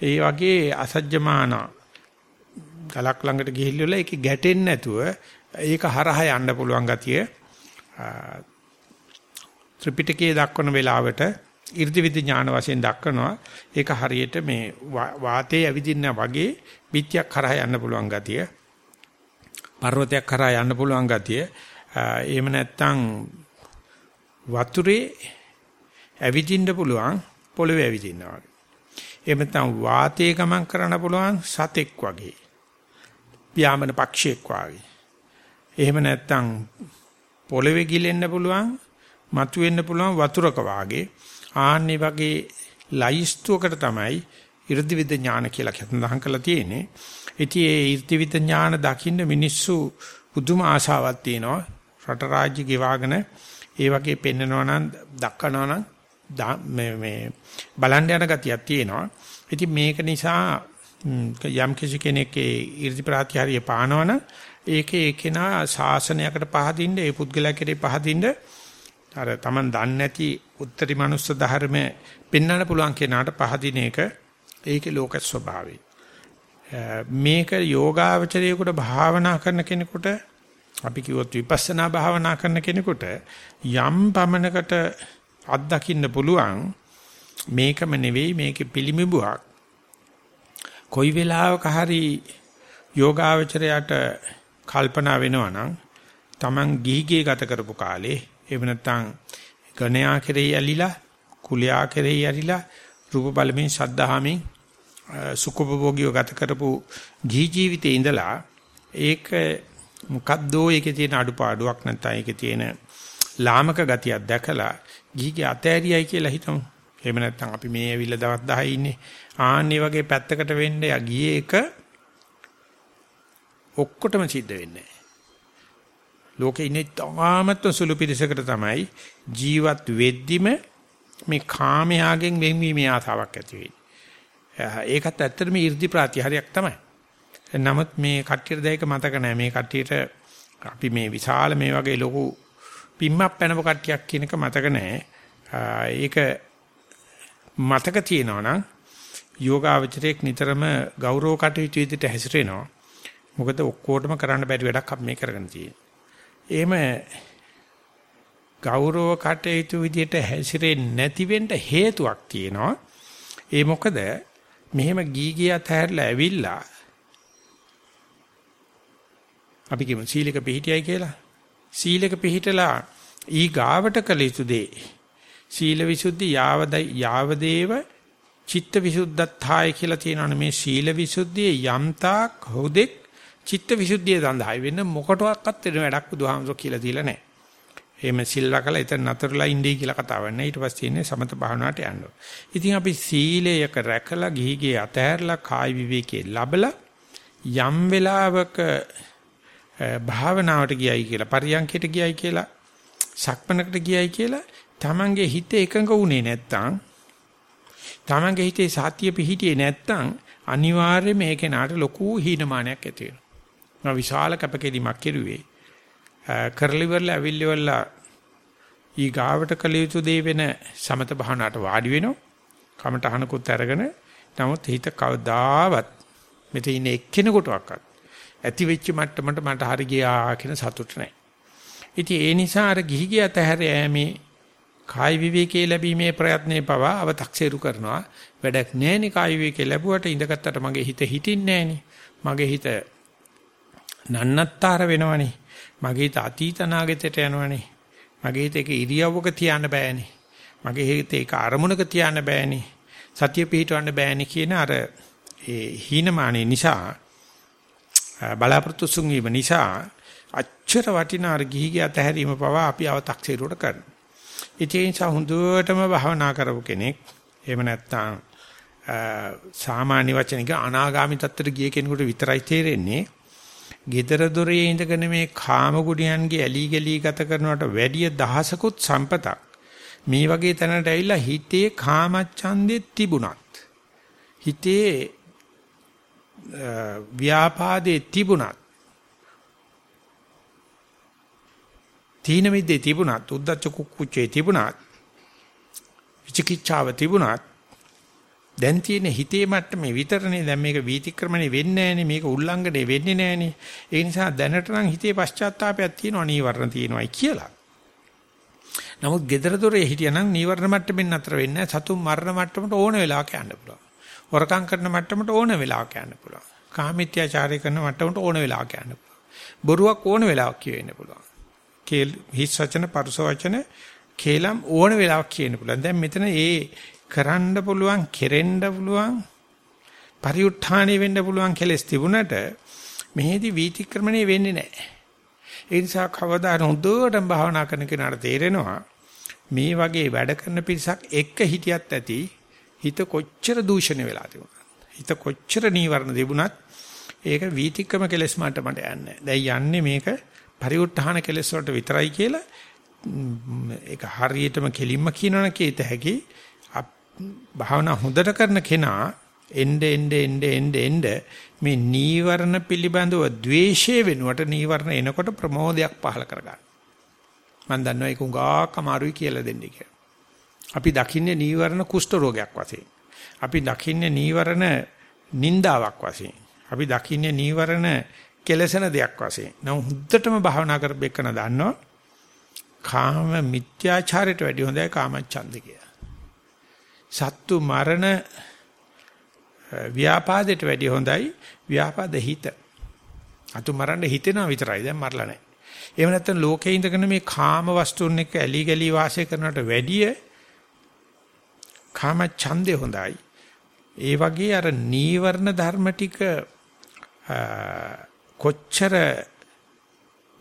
ඒ වගේ අසජ්ජමාන ගලක් ළඟට ගිහිල්ලා ඒක ගැටෙන්නේ නැතුව ඒක හරහා යන්න පුළුවන් ගතිය ත්‍රිපිටකයේ දක්වන වෙලාවට 이르දිවිද ඥාන වශයෙන් දක්වනවා. ඒක හරියට මේ වාතයේ ඇවිදින්න වගේ පිටියක් කරා යන්න පුළුවන් ගතිය පර්වතයක් කරා යන්න පුළුවන් ගතිය. එහෙම නැත්නම් වතුරේ ඇවිදින්න පුළුවන්. පොළවේ ඇවිදිනවා. එහෙම නැත්නම් වාතයේ ගමන් කරන්න පුළුවන් සතෙක් වගේ. ව්‍යාමන පක්ෂියෙක් වගේ. එහෙම නැත්නම් පොළවේ ගිලෙන්න පුළුවන්, මතු වෙන්න පුළුවන් වතුරක වාගේ. ආන්නේ වගේ ලයිස්තුවකට තමයි 이르දිවිද ඥාන කියලා සඳහන් කරලා තියෙන්නේ. ඉතින් ඒ 이르දිවිද ඥාන දකින්න මිනිස්සු පුදුම ආශාවක් තියෙනවා. රට රාජ්‍ය ගෙවාගෙන ඒ වගේ පෙන්නනවා නම් දක්වනවා නම් මේ මේ බලන්න යන ගතියක් තියෙනවා. ඉතින් මේක නිසා යම් කිසි කෙනෙක් ඒ 이르දි ප්‍රාතිහාර්ය පානවන ඒකේ ඒකේනා ශාසනයකට පහදින්න ඒ පුද්ගලයා කෙරේ පහදින්න අර Taman දන්නේ නැති උත්තරී මනුස්ස ධර්ම පෙන්වන්න පුළුවන් කෙනාට පහදින එක ඒකේ ලෝක ස්වභාවය. මේක යෝගාවචරයේකට භාවනා කරන කෙනෙකුට අපි කිව්වොත් විපස්සනා භාවනා කරන කෙනෙකුට යම් පමණකට අත්දකින්න පුළුවන්. මේකම නෙවෙයි මේකේ පිළිමිබුවක් කොයි වෙලාවක හරි යෝගාවචරයට කල්පනා වෙනවා නම් Taman ගිහිගේ ගත කරපු කාලේ එහෙම නැත්නම් ගණයා කෙරෙහි ඇලිලා කුලයා කෙරෙහි ඇලිලා රූප බලමින් ශද්ධාමෙන් සුඛභෝගීව ගත කරපු ගිහි ජීවිතේ ඉඳලා ඒක මොකද්දෝ ඒකේ තියෙන අඩුපාඩුවක් නැත්නම් ඒකේ තියෙන ලාමක ගතියක් දැකලා ගිහිගේ අතෑරියයි කියලා හිතමු. එහෙම නැත්නම් අපි මේ ඇවිල්ලා දවස් 10 ඉන්නේ. ආන්නේ වගේ පැත්තකට වෙන්න ගියේ එක ඔක්කොටම සිද්ධ වෙන්නේ නැහැ. ලෝකේ ඉන්නේ තාමත් සුළු පිරිසකට තමයි ජීවත් වෙද්දිම මේ කාමයාගෙන් වෙන්වීමේ ආසාවක් ඇති වෙන්නේ. ඒකත් ඇත්තටම 이르දි ප්‍රාතිහාරයක් තමයි. නමුත් මේ කට්ටියට දෙයක මතක නැහැ. මේ කට්ටියට අපි මේ විශාල මේ වගේ ලොකු පිම්මක් පැනව කට්ටියක් කියන එක මතක නැහැ. ඒක මතක තියෙනවා නම් යෝගාවචරයක් නිතරම ගෞරව කටයුතු විදිහට හැසිරෙනවා. මොකද ඔක්කොටම කරන්න බැරි වැඩක් අපි මේ කරගෙන තියෙන්නේ. එහෙම ගෞරව කටයුතු විදිහට හැසිරෙන්නේ නැති වෙන්න හේතුවක් තියෙනවා. ඒ මොකද මෙහෙම ගීගිය අතහැරලා ඇවිල්ලා අපි කියමු සීලක පිළිහිටියයි කියලා. සීලක පිළිහිටලා ඊ ගාවට කළ යුතු දේ සීල විසුද්ධි යාවද යාවදේව චිත්ත විසුද්ධත්තාය කියලා තියෙනවනේ මේ සීල විසුද්ධියේ යම්තාක් හොදෙක් චිත්ත විසුද්ධිය සඳහායි වෙන මොකටවත් වෙන වැඩක් බුදුහාමුදුරුවෝ කියලා දීලා නැහැ. එහෙම සිල්ලා කළා එතන නතරලා ඉන්නේ කියලා කතාවක් නැහැ. ඊට පස්සේ ඉන්නේ සමත භාවනාවට යන්න. ඉතින් අපි සීලයක රැකලා ගිහිගේ අතහැරලා කායි විවේකයේ ලබලා යම් වෙලාවක භාවනාවට ගියයි කියලා පරියන්කයට ගියයි කියලා සක්මනකට ගියයි කියලා Tamange හිත එකඟ වුණේ නැත්තම් Tamange හිතේ සාතිය පිහිටියේ නැත්තම් අනිවාර්යයෙන් මේ කෙනාට ලොකු හීනමානයක් ඇති වෙනවා. විශාල කැපකිරීමක් කෙරුවේ. කරලිවල ඇවිල්ලිවල ඊ ගාවට කළ යුතු දේ වෙන සමත භාවනාවට වාඩි වෙනවා. කමට අහනකුත් අරගෙන නමුත් හිත කවදාවත් මෙතන ඉන්නේ එක්කෙනෙකුටවත් ඇති වෙච්ච මට්ටමට මට හරි ගියා කියන සතුට නැහැ. ඉතින් ඒ නිසා අර ගිහි ගියත හැර යෑමේ කායි විවේකයේ ලැබීමේ ප්‍රයත්නේ පවා අව탁සේරු කරනවා. වැඩක් නැහෙනි කායි විවේකේ ලැබුවට ඉඳගත්තට මගේ හිත හිටින්නේ නැහෙනි. මගේ හිත නන්නත්තර වෙනවනේ. මගේ හිත අතීත නාගතයට යනවනේ. මගේ හිත එක ඉරියව්වක තියන්න බෑනේ. මගේ හිත එක අරමුණක තියන්න බෑනේ. සතිය පිහිටවන්න බෑනේ කියන අර ඒ හීනමානේ නිසා බලාපොරොත්තු සුන්වීම නිසා අච්චර වටිනා ගිහි ගිය අතහැරීම පවා අපි අව탁සීරුවට කරනවා. ඒ නිසා හොඳටම භාවනා කරපු කෙනෙක් එහෙම නැත්නම් සාමාන්‍ය වචනික අනාගාමි තත්ත්වයට ගිය කෙනෙකුට විතරයි තේරෙන්නේ. gedara dore ඉඳගෙන මේ කාම ගුණයන්ගේ ඇලි ගලි ගත කරනවට වැඩිය දහසකුත් සම්පතක් මේ වගේ තැනට ඇවිල්ලා හිතේ කාමච්ඡන්දේ තිබුණත් හිතේ ව්‍යාපාදේ තිබුණත් තීන මිද්දේ තිබුණත් උද්දච්ච කුක්කුච්චේ තිබුණත් විචිකිච්ඡාව තිබුණත් දැන් තියෙන හිතේ මට්ටමේ විතරනේ දැන් මේක වීතික්‍රමණේ වෙන්නේ නැහනේ මේක උල්ලංඝනය වෙන්නේ නැහනේ. ඒ නිසා දැනට නම් හිතේ පශ්චාත්තාවයක් තියෙනවා නීවරණ තියෙනවායි කියලා. නමුත් gedara dore හිටියනම් නීවරණ මට්ටමින් නතර වෙන්නේ සතුන් මරණ මට්ටමට ඕන වෙලාවක යන්න පුළුවන්. හොරකම් කරන මට්ටමට ඕන වෙලාවක යන්න පුළුවන් කාමීත්‍යාචාරය කරන මට්ටමට ඕන වෙලාවක යන්න පුළුවන් බොරුවක් ඕන වෙලාවක කියවෙන්න පුළුවන් කේල් හිස් වචන පරුස වචන කේලම් ඕන වෙලාවක් කියන්න පුළුවන්. දැන් මෙතන ඒ කරන්න පුළුවන්, කෙරෙන්න පුළුවන්, පරිඋත්ථානෙ වෙන්න පුළුවන් කෙලස් තිබුණට මෙහෙදි වීතික්‍රමණය වෙන්නේ නැහැ. ඒ නිසා කවදා හොඳටම භාවනා කරන කෙනාට තේරෙනවා මේ වගේ වැඩ කරන පිරිසක් එක්ක හිටියත් ඇති හිත කොච්චර දූෂණය වෙලා තිබුණා. හිත කොච්චර නීවරණ තිබුණත් ඒක වීතික්‍රම කෙලස් මට්ටමට යන්නේ. දැන් යන්නේ මේක පරිඋත්ථාන කෙලෙස් වලට විතරයි කියලා ඒක හරියටම කෙලින්ම කියනවනේ කීත හැකි භාවනා හොඳට කරන කෙනා එnde ende ende ende ende මේ නීවරණ පිළිබඳව द्वේෂය වෙනුවට නීවරණ එනකොට ප්‍රමෝදයක් පහල කරගන්න. මම දන්නවා ඒක උගාක් අමාරුයි කියලා දෙන්නේ කියලා. අපි දකින්නේ නීවරණ කුෂ්ඨ රෝගයක් වශයෙන්. අපි දකින්නේ නීවරණ නින්දාවක් වශයෙන්. අපි දකින්නේ නීවරණ කෙලසන දෙයක් වශයෙන්. නම් හුද්දටම භාවනා කරපෙන්න දන්නවා. කාම මිත්‍යාචාරයට වැඩි හොඳයි කාමච්ඡන්ද කියලා. සත්තු මරණ ව්‍යාපාදයට වැඩි හොඳයි ව්‍යාපාද හිත. අතු මරන්න හිතෙනවා විතරයි දැන් මරලා නැහැ. එහෙම නැත්නම් ලෝකේ ඉඳගෙන මේ කාම වස්තුන් එක්ක ඇලි ගලි වාසය කරනවට වැඩිය කාම ඡන්දේ හොඳයි. ඒ වගේ අර නීවරණ ධර්ම ටික කොච්චර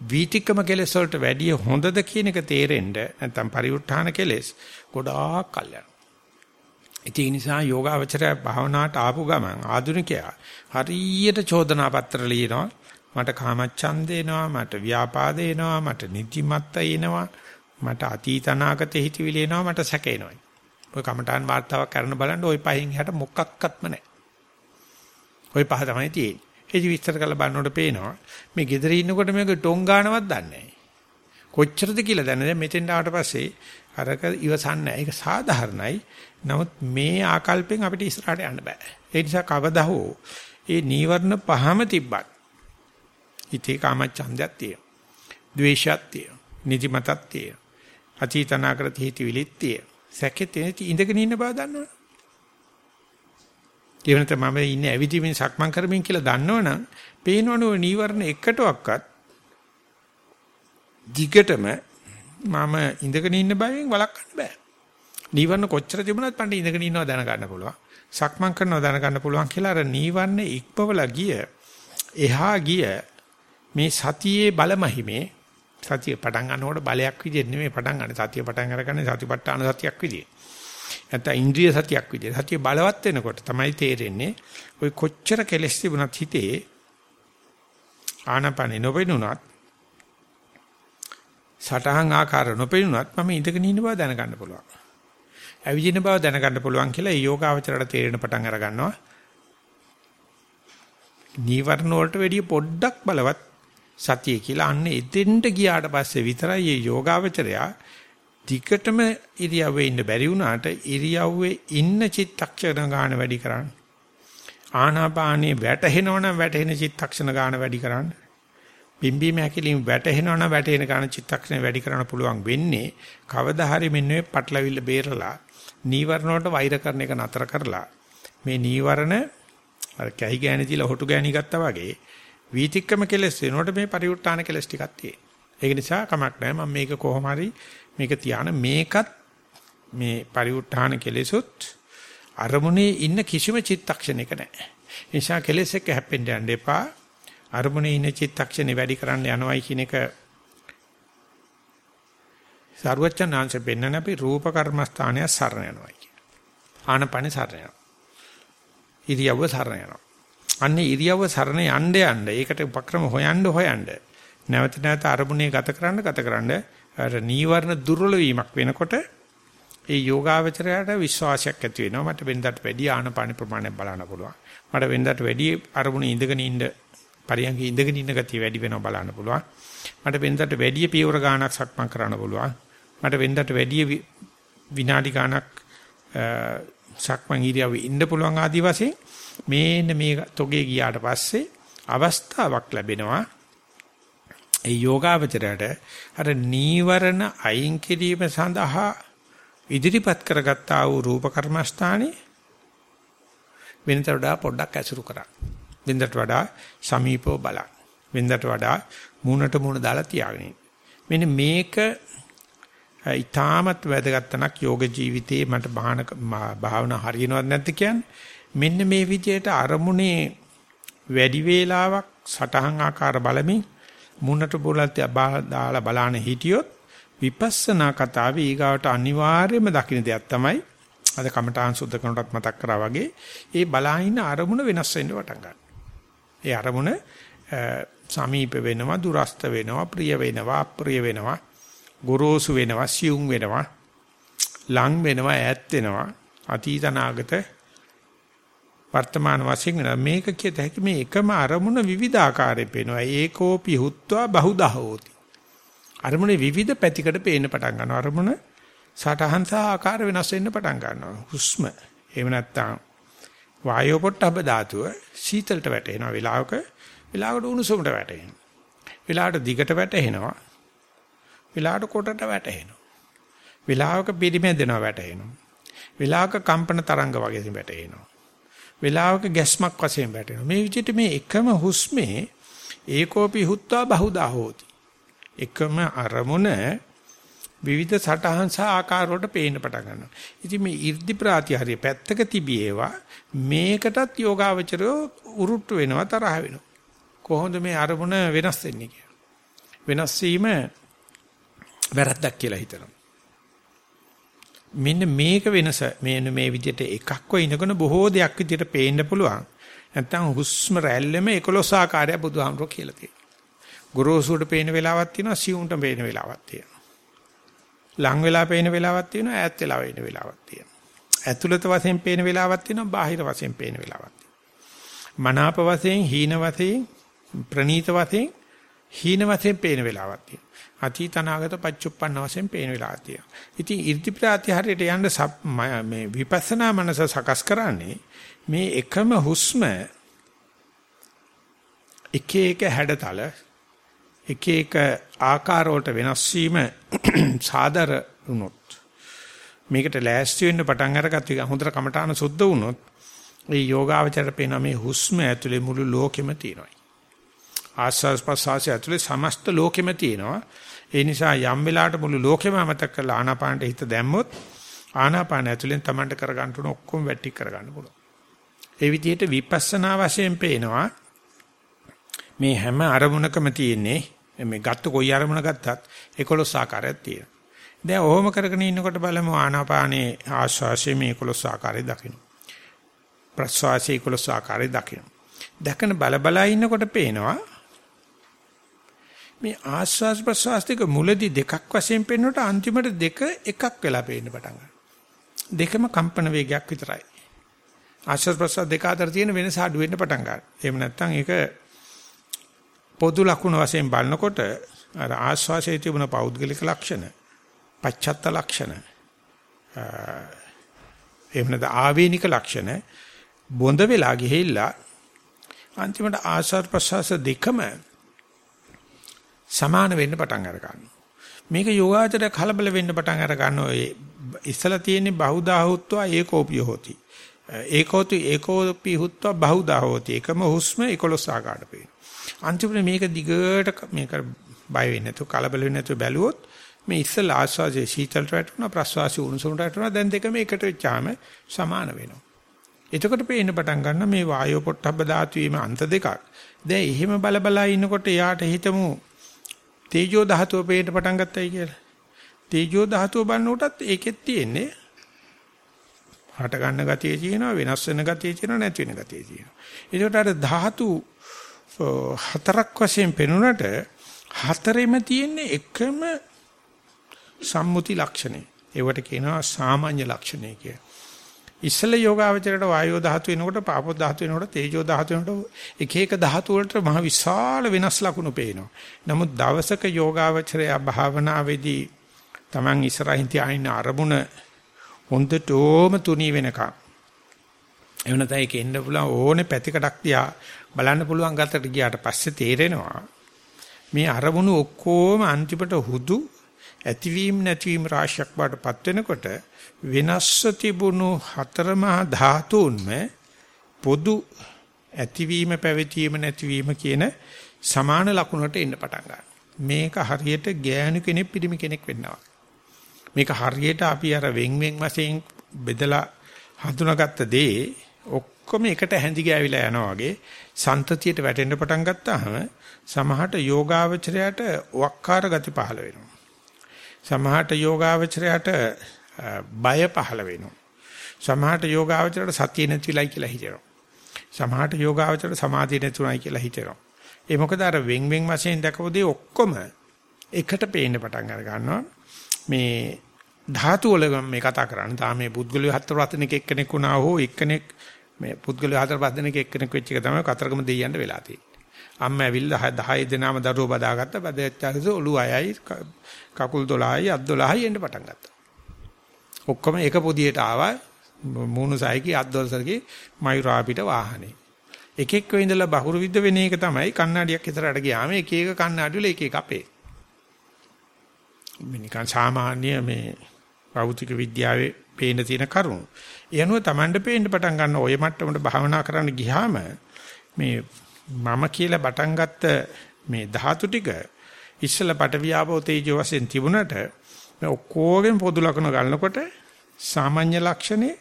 වීතිකම කෙලෙස් වලට වැඩිය හොඳද කියන එක තේරෙන්න නැත්නම් පරිඋත්ථාන කෙලෙස් ගොඩාක් කල් යනවා. ඒ නිසා යෝගාවචරය භාවනාවට ආපු ගමන් ආධුනිකයා හරියට චෝදනා පත්‍ර ලියනවා. මට කාමච්ඡන්ද එනවා, මට ව්‍යාපාද එනවා, මට නිදිමත එනවා, මට අතීත අනාගත හිතවිලි එනවා, මට සැක එනවා. ඔය කමඨාන් වාර්තාවක් කරන බලන්න ওই පහෙන් එහාට මොකක්වත්ම නැහැ. ওই පහ තමයි තියෙන්නේ. ඒදි විස්තර කරලා බලනකොට පේනවා මේ gedare ඉන්නකොට මේක ටොං ගන්නවත් දන්නේ නැහැ. කොච්චරද කියලා දන්නේ දැන් මෙතෙන් ආවට පස්සේ අරක ඉවසන්නේ ඒක සාධාරණයි. නමුත් මේ ආකල්පෙන් අපිට ඉස්සරහට යන්න බෑ. ඒ නිසා කවදා හෝ ඒ නීවරණ පහම තිබ්බත් ඉතේ කාමච්ඡන්දයක් තියෙනවා. ද්වේෂයක් තියෙනවා. නිදිමතක් තියෙනවා. අතීතනාකරත හිතවිලිත් තියෙනවා. සැකෙත් ඉඳගෙන ඉන්න බව දන්නවනේ. ඒ වෙනත මම ඉන්නේ ඇවිදිමින් සක්මන් කරමින් කියලා දන්නවනම් පේනවනේ ওই නීවරණ එකටවත් දිගටම මම ඉඳගෙන ඉන්න බයෙන් වළක්වන්න බෑ. නීවරණ කොච්චර තිබුණත් මට ඉඳගෙන ඉන්නවා දැනගන්න පුළුවන්. සක්මන් කරනවා දැනගන්න පුළුවන් කියලා අර නීවරණ ඉක්පවලා ගිය එහා ගිය මේ සතියේ බලමහිමේ සතිය පටන් ගන්නකොට බලයක් විදිහට නෙමෙයි පටන් ගන්න. සතිය පටන් අරගන්නේ සතිපට්ඨාන සතියක් විදිහට. නැත්නම් ඉන්ද්‍රිය සතියක් විදිහට. සතිය බලවත් වෙනකොට තමයි තේරෙන්නේ ওই කොච්චර කෙලස් තිබුණත් හිතේ ආනපනේ නොපෙනුනත් සටහන් ආකාර නොපෙනුනත් මම ඉඳගෙන ඉන්න බව දැනගන්න පුළුවන්. ඇවිදින බව දැනගන්න පුළුවන් කියලා ඒ යෝගාවචරයට තේරෙන පටන් අර ගන්නවා. නීවරණ වලට වැඩිය පොඩ්ඩක් බලවත් සතිය කියලා අන්න එතෙන්ට ගියාට පස්සේ විතරයි මේ යෝගාවචරයා දිගටම ඉරියව්වේ ඉන්න බැරි වුණාට ඉරියව්වේ ඉන්න චිත්තක්ෂණ ගන්න වැඩි කරන්න. ආනාපානේ වැටෙනවනම් වැටෙන චිත්තක්ෂණ ගන්න වැඩි කරන්න. පිම්බීම හැකිලින් වැටෙනවනම් වැටෙන ගන්න චිත්තක්ෂණ වැඩි කරන්න පුළුවන් වෙන්නේ කවදා හරි මෙන්න මේ පටලවිල්ල බේරලා නීවරණ වලට වෛර කරන එක නතර කරලා මේ නීවරණ අර කැහි ගෑණි තියලා හොටු ගෑණි ගත්තා වගේ වීතික්කම කෙලස් වෙනකොට මේ පරිඋත් ทาน කෙලස් ටිකක් තියෙනවා. ඒක නිසා කමක් නැහැ මම මේක කොහොම හරි මේක තියාන මේකත් මේ පරිඋත් ทาน කෙලෙසුත් අරමුණේ ඉන්න කිසිම චිත්තක්ෂණයක නැහැ. ඒ නිසා කෙලෙස් එක්ක හැප්පෙන්න යන්න එපා. අරමුණේ ඉන්න චිත්තක්ෂණේ වැඩි කරන්න යනවයි කියන එක සර්වචනාංශ පෙන්නන අපි රූප කර්මස්ථානය සරණ යනවා කියන. ආනපන සරණ යනවා. ඉරියව්ව සරණ යනවා. අන්නේ ඉරියව්ව සරණ යන්න යන්න. ඒකට උපක්‍රම හොයන්න හොයන්න. නැවත නැවත අරමුණේ ගත කරන්න ගත කරන්න. අර නීවරණ දුර්වල වීමක් වෙනකොට ඒ යෝගාවචරයට විශ්වාසයක් ඇති වෙනවා. මට වෙනදාට වැඩි ආනපාන ප්‍රමාණයක් බලන්න පුළුවන්. මට වෙනදාට වැඩි අරමුණේ ඉඳගෙන ඉන්න පරියන්ක ඉඳගෙන ඉන්න ගතිය වැඩි වෙනවා බලන්න පුළුවන්. මට වෙනදාට වැඩි පියවර ගාණක් සක්මන් කරන්න පුළුවන්. මට වෙනදාට වැඩි විනාඩි ගාණක් සක්මන් ඉරියව්වේ ඉන්න පුළුවන් ආදි වශයෙන් මේන්න මේ තොගේ ගියාට පස්සේ අවස්ථාවක් ලැබෙනවා ඒ යෝගාවචරයට අර නීවරණ අයින් කිරීම සඳහා ඉදිරිපත් කරගත්තා වූ රූප කර්මස්ථානේ වෙනතට වඩා පොඩ්ඩක් ඇසුරු කරා. වෙනතට වඩා සමීපව බලන්න. වෙනතට වඩා මූණට මූණ දාලා තියාගෙන මෙන්න මේක ඊටමත් වැදගත් තනක් යෝග ජීවිතේ මට භාවනා හරියනවද නැද්ද කියන්නේ මෙන්න මේ විදියට අරමුණේ වැඩි වේලාවක් සටහන් ආකාර බලමින් මුන්නට බුලත් දාලා බලාන හිටියොත් විපස්සනා කතාවේ ඊගාවට අනිවාර්යයෙන්ම දකින්න දෙයක් තමයි අද කමඨාන් සුද්ධ කරනටත් මතක් කරා වගේ ඒ බලාහින අරමුණ වෙනස් වෙන්න පටන් ගන්නවා. ඒ අරමුණ සමීප වෙනවා, දුරස්ත වෙනවා, ප්‍රිය වෙනවා, අප්‍රිය වෙනවා, ගොරෝසු වෙනවා, සියුම් වෙනවා, ලං වෙනවා, ඈත් වෙනවා, අතීතනාගත වර්තමාන වශයෙන් වෙනවා. මේක කියත හැකි මේ එකම අරමුණ විවිධාකාරයෙන් පේනවා. ඒකෝපි හුත්වා බහුදා හෝති. අරමුණේ විවිධ පැතිකඩ පේන්න පටන් ගන්නවා. අරමුණ සටහන් සහ ආකාර වෙනස් වෙන්න පටන් ගන්නවා. හුස්ම. එහෙම නැත්නම් වායෝ පොට්ටබ ධාතුව සීතලට වැටෙනවා. වෙලාවක වෙලාවකට උණුසුමට වැටෙනවා. වෙලාවට දිගට වැටෙනවා. වෙලාවට කොටට වැටෙනවා. වෙලාවක පිරිමැදෙනවා වැටෙනවා. වෙලාවක කම්පන තරංග වගේ වැටෙනවා. වෙලාවක ගැස්මක් වශයෙන් වැටෙනවා. මේ විදිහට මේ එකම හුස්මේ ඒකෝපි හුත්වා බහුදා හෝති. එකම අරමුණ විවිධ සටහන් සහ ආකාර වලට පේන්න පටන් ගන්නවා. ඉතින් මේ 이르දි ප්‍රාතිහාර්ය පැත්තක තිබියේවා මේකටත් යෝගාවචරය උරුට්ට වෙනවා තරහ වෙනවා. කොහොමද මේ අරමුණ වෙනස් වෙන්නේ කියලා. වෙනස් වීම වැරද්දක් කියලා හිතනවා. මෙන්න මේක වෙනස මෙන්න මේ විදිහට එකක්ව ඉනගෙන බොහෝ දෙයක් විදිහට පේන්න පුළුවන්. නැත්තම් හුස්ම රැල්ලෙම 11 ආකාරය බුදුහාමුදුරුවෝ කියලා තියෙනවා. ගොරෝසුට පේන වෙලාවක් තියෙනවා, සියුම්ට පේන වෙලාවක් තියෙනවා. ලං වෙලා පේන වෙලාවක් තියෙනවා, ඈත් වෙලා පේන වෙලාවක් තියෙනවා. ඇතුළත වශයෙන් පේන වෙලාවක් තියෙනවා, බාහිර වශයෙන් පේන වෙලාවක් තියෙනවා. මනාප වශයෙන්, හීන වශයෙන්, ප්‍රනීත වශයෙන්, හීන වශයෙන් පේන වෙලාවක් තියෙනවා. අතීත අනාගත පච්චුප්පන්න වශයෙන් පේන වෙලාවක් තියෙනවා. ඉතින් 이르දි ප්‍රාතිහාරයට යන්න මේ විපස්සනා මනස සකස් කරන්නේ මේ එකම හුස්ම එක එක හැඩතල එක එක ආකාර වලට වෙනස් වීම *clears throat* සාදර වුණොත් මේකට ලෑස්ති වෙන්න පටන් අරගත්ත හොඳට කමඨාන සුද්ධ වුණොත් ඒ යෝගාවචරයට පේන මේ හුස්ම ඇතුලේ මුළු ලෝකෙම තියෙනවා. ආස්වාස් ප්‍රසආසය ඇතුලේ සමස්ත ලෝකෙම තියෙනවා. ඒ නිසා යම් වෙලාවට මුළු ලෝකෙම අමතක කරලා ආනාපානට හිත දැම්මොත් ආනාපාන ඇතුලෙන් Tamanට කරගන්න උන ඔක්කොම වැටි කරගන්න පුළුවන්. ඒ විදිහට විපස්සනා වශයෙන් පේනවා මේ හැම අරමුණකම තියෙන්නේ මේ ගත්ත කොයි අරමුණ ගත්තත් 11 ආකාරයක් තියෙනවා. දැන් ඔහොම කරගෙන ඉන්නකොට බලමු ආනාපානයේ ආශ්වාසයේ මේ 11 ආකාරය දකින්න. ප්‍රශ්වාසයේ 11 ආකාරය දකින්න. දැකන බල බල ඉන්නකොට පේනවා මේ ආස්වාස් ප්‍රසවාස දෙක මුලදී දෙකක් වශයෙන් පෙන්වනකොට අන්තිමට දෙක එකක් වෙලා පේන්න පටන් ගන්නවා. දෙකම කම්පන වේගයක් විතරයි. ආස්වාස් ප්‍රසවාස දෙක අතර තියෙන වෙනස අඩු වෙන්න පටන් ගන්නවා. එහෙම නැත්නම් ඒක පොදු ලක්ෂණ වශයෙන් බලනකොට අර ආස්වාසයේ තිබුණ පෞද්ගලික ලක්ෂණ, පච්චත්ත ලක්ෂණ, එහෙම නැත්නම් ආවේනික ලක්ෂණ බොඳ වෙලා ගිහිල්ලා අන්තිමට ආස්වාද ප්‍රසවාස දෙකම සමාන වෙන්න පටන් අර ගන්නවා. මේක යෝගාචර කලබල වෙන්න පටන් අර ගන්නවා. ඒ ඉස්සලා තියෙන්නේ බහුදාහුත්වා ඒකෝපිය හොති. ඒකෝති ඒකෝපි හුත්වා බහුදා හොති. එකම හුස්ම 11 ආකාරයට පේනවා. අන්තිමට මේක දිගට මේක බය වෙන්නේ නැතුව කලබල වෙන්නේ නැතුව බැලුවොත් මේ ඉස්සලා ආස්වාදයේ සීතලට වැටුණා ප්‍රස්වාසයේ උණුසුමට වැටුණා දැන් දෙකම එකට වෙච්චාම සමාන වෙනවා. එතකොට පේන්න පටන් ගන්න මේ වායෝ පොට්ටබ්බ ධාතු වීම අන්ත දෙකක්. දැන් එහෙම බල බල ඉන්නකොට යාට හිතමු තේජෝ ධාතුව පේන්න පටන් ගත්තයි කියලා. තේජෝ ධාතුව බලනකොටත් ඒකෙත් තියෙන්නේ හට ගන්න ගතිය තියෙනවා වෙනස් වෙන ගතිය තියෙනවා නැති වෙන ගතිය තියෙනවා. ඒකට අර ධාතු හතරක් වශයෙන් පෙනුනට හතරෙම තියෙන්නේ එකම සම්මුති ලක්ෂණේ. ඒවට කියනවා සාමාන්‍ය ලක්ෂණේ කියලා. ඉස්සල යෝගාවචරයට වායෝ ධාතු වෙනකොට පාපෝ ධාතු වෙනකොට තේජෝ ධාතු වෙනකොට එක එක ධාතු වලට මහ විශාල වෙනස් ලක්ෂණ පේනවා. නමුත් දවසක යෝගාවචරය භාවනාවේදී Taman ඉස්සරහින් තියාගෙන අරමුණ හොඳටම තුනී වෙනකම් එවන තයි කෙන්න පුළුවන් ඕනේ පැතිකඩක් තියා බලන්න පුළුවන් ගතට ගියාට පස්සේ තේරෙනවා මේ අරමුණු ඔක්කොම අන්තිමට හුදු ඇතිවීම නැතිවීම රාශියක් වඩපත් වෙනකොට වෙනස්ව තිබුණු හතරමහා ධාතුන්ම පොදු ඇතිවීම පැවතීම නැතිවීම කියන සමාන ලක්ෂණට එන්න පටන් ගන්නවා. මේක හරියට ගෑනු කෙනෙක් පිරිමි කෙනෙක් වෙන්නවා. මේක හරියට අපි අර වෙන් වෙන් වශයෙන් බෙදලා හඳුනාගත්ත දේ ඔක්කොම එකට හැඳි ගෑවිලා යනවා වගේ සන්තතියට වැටෙන්න පටන් ගත්තාම සමහරට යෝගාවචරයට වක්කාර ගති පහළ වෙනවා. සමහරට යෝගාවචරයට බය පහළ වෙනවා. සමහරට යෝගාවචරයට සතිය නැතිලයි කියලා හිතෙනවා. සමහරට යෝගාවචරයට සමාධිය නැතුණයි කියලා හිතෙනවා. ඒ මොකද අර වෙන් වෙන් වශයෙන් දැකපොදී ඔක්කොම එකට පේන්න පටන් අර ගන්නවා. මේ ධාතු වල මේ කතා කරන්නේ. තා මේ පුද්ගලිය හතර වතනෙක එක්කෙනෙක් වුණා හෝ එක්කෙනෙක් මේ පුද්ගලිය හතර පහ දෙනෙක් එක්කෙනෙක් වෙච්ච එක තමයි කතරගම දෙයියන්ට වෙලා තියෙන්නේ. අම්මා ඇවිල්ලා 10 දෙනාම දරුවෝ බදාගත්ත බදච්චාරස ඔළුව අයයි කකුල් 12යි අත් 12යි එන්න පටන් ගත්තා. ඔක්කොම එක පොදියට ආවා මූණු සයිකි අත් 12කේ මයුරාපිට වාහනේ. එකෙක් වෙඳලා බහුරු විද්ද වෙන එක තමයි කන්නඩියක් ඉතරට ගියාම එක එක කන්නඩි වල එක එක අපේ. මේ නිකන් සාමාන්‍ය මේ භෞතික විද්‍යාවේ පේන තියෙන කරුණු. ඒ අනුව Tamanට පේන්න පටන් ගන්න ඔය මට්ටමට භාවනා කරන්න ගියාම මේ මම කියලා පටන් ගත්ත මේ ධාතු ටික ඉස්සල පටවියාපෝ තේජෝ වශයෙන් තිබුණට මේ ඔක්කොගෙන් පොදු ලක්ෂණ ගන්නකොට සාමාන්‍ය ලක්ෂණේ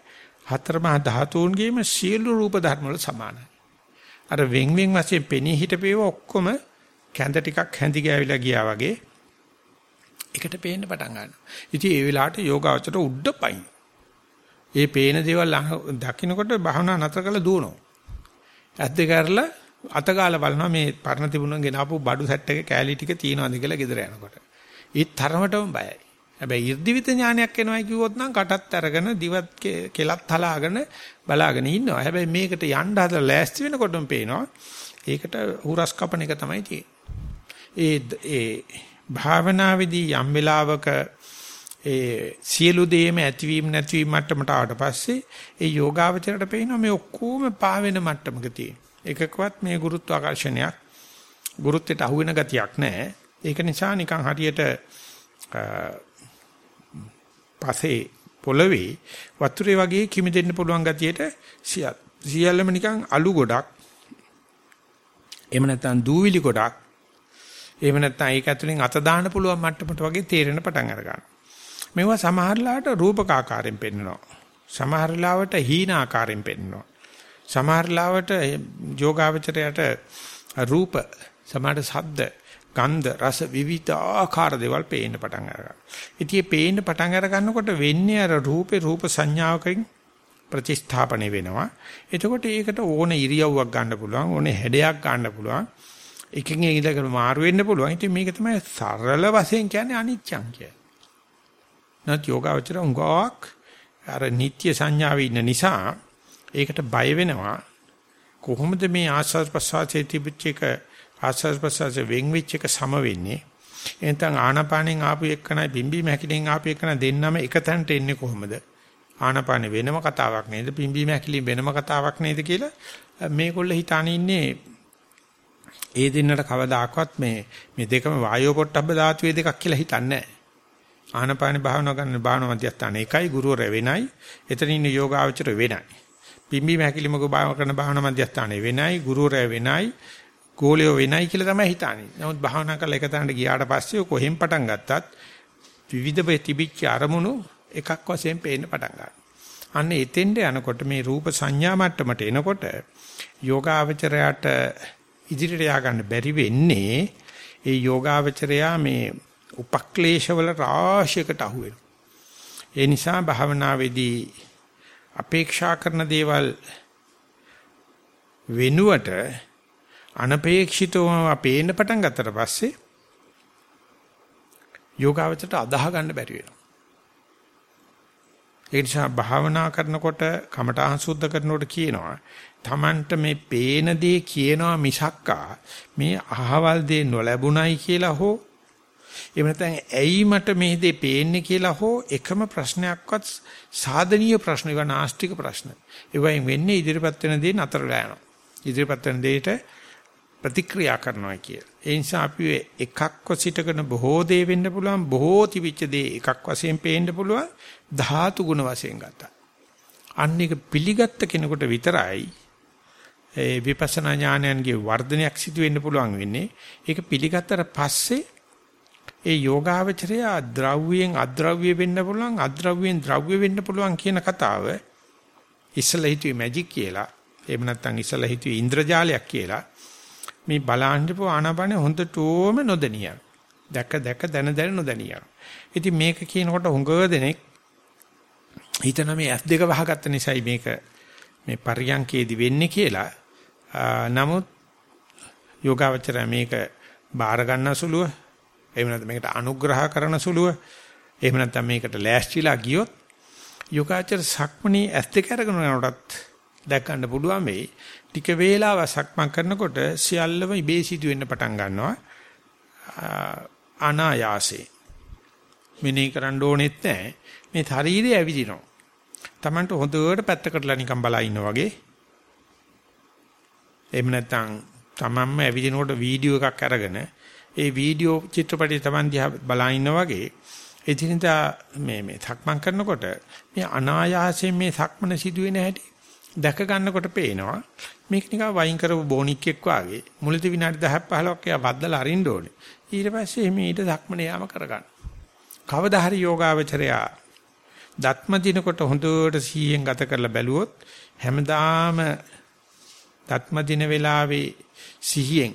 හතර මහා ධාතුන්ගේම සියලු රූප ධර්ම වල සමානයි. අර වෙන් වෙන් වශයෙන් පෙනී හිටපේව ඔක්කොම කැඳ ටිකක් හැඳි ගෑවිලා ගියා වගේ එකට පේන්න පටන් ගන්නවා. ඉතින් ඒ වෙලාවට යෝගාවචර උඩ පයින්. ඒ පේන දේවල් දකින්නකොට භවනා නතර කරලා දුවනවා. ඇද්ද කරලා අතගාලා බලනවා මේ පරණ තිබුණන් ගෙනාපු බඩු සෙට් එකේ කෑලි ටික තියනවාද කියලා ගෙදර යනකොට. ඒත් තරමටම බයයි. හැබැයි 이르දිවිත ඥානයක් එනවයි කිව්වොත් නම් කටත් අරගෙන දිවත් කෙලත් හලාගෙන බලාගෙන ඉන්නවා. හැබැයි මේකට යන්න හදලා ලෑස්ති වෙනකොටම පේනවා. ඒකට හුරස් කපන එක තමයි තියෙන්නේ. ඒ ඒ භාවනාවේදී යම් වෙලාවක ඒ සියලු දේම ඇතිවීම නැතිවීම මට්ටමට ආවට පස්සේ ඒ යෝගාවචරයට පේනවා මේ ඔක්කොම පාවෙන මට්ටමක තියෙන. එකකවත් මේ ගුරුත්වාකර්ෂණයක් ගුරුත්වයට අහු වෙන ගතියක් නැහැ. ඒක නිසා නිකන් හරියට පසේ පොළවේ වතුරේ වගේ කිමිදෙන්න පුළුවන් ගතියට සියල්ලම නිකන් අලු ගොඩක් එහෙම නැත්නම් දූවිලි ගොඩක් එහෙම නැත්නම් ඒක ඇතුලෙන් අත දාන්න පුළුවන් මට්ටමට වගේ තේරෙන පටන් අර ගන්නවා. මේවා සමහරලාට රූපක ආකාරයෙන් පෙන්වනවා. සමහරලාවට හීන ආකාරයෙන් පෙන්වනවා. සමහරලාවට යෝගාවචරයට රූප සමහර ශබ්ද ගන්ධ රස විවිධාකාර දේවල් පේන්න පටන් ගන්නවා. ඉතින් මේ පේන්න පටන් අර ගන්නකොට වෙන්නේ අර රූපේ රූප සංඥාවකින් ප්‍රතිස්ථාපණය වෙනවා. එතකොට ඒකට ඕන ඉරියව්වක් ගන්න පුළුවන්, ඕන හැඩයක් ගන්න පුළුවන්. එකකින් ඉඳගෙන මාරු වෙන්න පුළුවන්. ඉතින් මේක තමයි සරල වශයෙන් කියන්නේ අනිච්චං කිය. නැත් යෝගාවචර උංගාවක් අර නිත්‍ය සංඥාවේ ඉන්න නිසා ඒකට බය වෙනවා. කොහොමද මේ ආස්වාද ප්‍රසවාසයේ තිබිච්ච එක ආස්වාද ප්‍රසවාසයේ වෙන් වෙච්ච එක සම වෙන්නේ? එතන ආනාපානෙන් ආපු එක්කනයි බිම්බීම හැකිලෙන් ආපු එක්කන දෙන්නම එක තැනට එන්නේ කොහොමද? ආනාපානෙ වෙනම කතාවක් නේද? බිම්බීම හැකිලෙන් වෙනම කතාවක් නේද කියලා මේගොල්ල හිතාන ඉන්නේ ඒ දෙන්නට කවදාකවත් මේ මේ දෙකම වායෝ පොට්ටබ්බ ධාතුවේ දෙකක් කියලා හිතන්නේ නැහැ. ආනපාන භාවනා කරන භාවනා මධ්‍යස්ථාන එකයි ගුරුවරයා වෙනයි. එතන ඉන්න යෝගාවචර වෙනයි. පිම්බි මහැකිලිමක භාවනා කරන භාවනා මධ්‍යස්ථානේ වෙනයි ගුරුවරයා වෙනයි. ගෝලියෝ වෙනයි කියලා තමයි හිතන්නේ. නමුත් භාවනා කරලා එක තැනට ගියාට පස්සේ කොහෙන් පටන් ගත්තත් විවිධ තිබිච්ච අරමුණු එකක් වශයෙන් පේන්න පටන් ගන්නවා. අන්න එතෙන්ට යනකොට මේ රූප සංඥා මට්ටමට එනකොට යෝගාවචරයට ඉදිරියට යා ගන්න බැරි වෙන්නේ ඒ යෝගාවචරයා මේ උපක්ලේශවල රාශියකට අහු වෙනවා. ඒ නිසා භාවනාවේදී අපේක්ෂා කරන දේවල් වෙනුවට අනපේක්ෂිතවම අපේන්න පටන් ගත්තට පස්සේ යෝගාවචරයට අදාහ ගන්න බැරි වෙනවා. ඒ නිසා භාවනා කරනකොට කමඨාන් සුද්ධ කරනකොට කියනවා Tamanට මේ පේන දේ කියනවා මිසක්කා මේ අහවල් දේ නොලැබුණයි කියලා හෝ එහෙම නැත්නම් ඇයි මට මේ දේ පේන්නේ කියලා හෝ එකම ප්‍රශ්නයක්වත් සාධනීය ප්‍රශ්න ඒවා නාස්තික ප්‍රශ්න. ඒවයින් වෙන්නේ ඉදිරිපත් වෙන දේ නතරලා යනවා. ඉදිරිපත් වෙන දෙයට ප්‍රතික්‍රියා කරනවා කිය. ඒ නිසා අපි එකක්ව සිටගෙන බොහෝ දේ වෙන්න පුළුවන් බොහෝ තිබිච්ච දේ එකක් වශයෙන් පේන්න පුළුවන් ධාතු ගුණ වශයෙන් ගත්තා. අන්න එක පිළිගත්ත කෙනෙකුට විතරයි ඒ විපස්සනා ඥානයන්ගේ වර්ධනයක් සිදු වෙන්න පුළුවන් වෙන්නේ. ඒක පිළිගත්තට පස්සේ ඒ යෝගාවචරය ද්‍රව්‍යයෙන් අද්‍රව්‍ය වෙන්න පුළුවන් අද්‍රව්‍යයෙන් ද්‍රව්‍ය වෙන්න පුළුවන් කියන කතාව ඉස්සලා හිතුවේ මැජික් කියලා. එහෙම නැත්නම් ඉස්සලා හිතුවේ ඉන්ද්‍රජාලයක් කියලා. මේ බලහන්දපු ආනාපානෙ හොඳටම නොදනිය. දැක දැක දන දන නොදනිය. ඉතින් මේක කියනකොට හුඟ දෙනෙක් හිතන මේ ඇස් දෙක වහගත්ත නිසායි මේක මේ පරියන්කේදී වෙන්නේ කියලා. නමුත් යෝගාවචරය මේක බාර ගන්න සුළුව එහෙම නැත්නම් මේකට අනුග්‍රහ කරන සුළුව එහෙම නැත්නම් මේකට ලෑස්තිලා ගියොත් යෝගාචර සක්මණේ ඇස් දෙක අරගෙන යනකොටත් දැක් ගන්න පුළුවන් වෙයි. ටික වේලාවක් සක්මන් කරනකොට සියල්ලම ඉබේ සිදු වෙන්න පටන් ගන්නවා. අනායාසේ. මෙනේ කරන්න ඕනෙත් නැහැ. මේ ශරීරය ඇවිදිනවා. Tamanට හොඳට පැත්තකටලා නිකන් බලා ඉන්නා වගේ. එහෙම නැත්නම් තමන්ම ඇවිදිනකොට වීඩියෝ එකක් අරගෙන ඒ වීඩියෝ චිත්‍රපටය Taman දිහා බලා ඉන්නා වගේ එදිනදා මේ මේ සක්මන් කරනකොට මේ අනායාසයෙන් මේ සක්මන සිදුවෙන හැටි දැක ගන්නකොට පේනවා. මේක නිකන් වයින් කරපු බොනික්ෙක් වාගේ. මුලදී විනාඩි 10ක් 15ක් එයා වද්දලා අරින්න ඕනේ. ඊට පස්සේ මේ ඊට සක්මන යාම කරගන්න. කවදා හරි යෝගාවචරයා දත්ම දිනකොට හොඳට සීයෙන් ගත කරලා බැලුවොත් හැමදාම දත්ම දින වෙලාවේ සිහියෙන්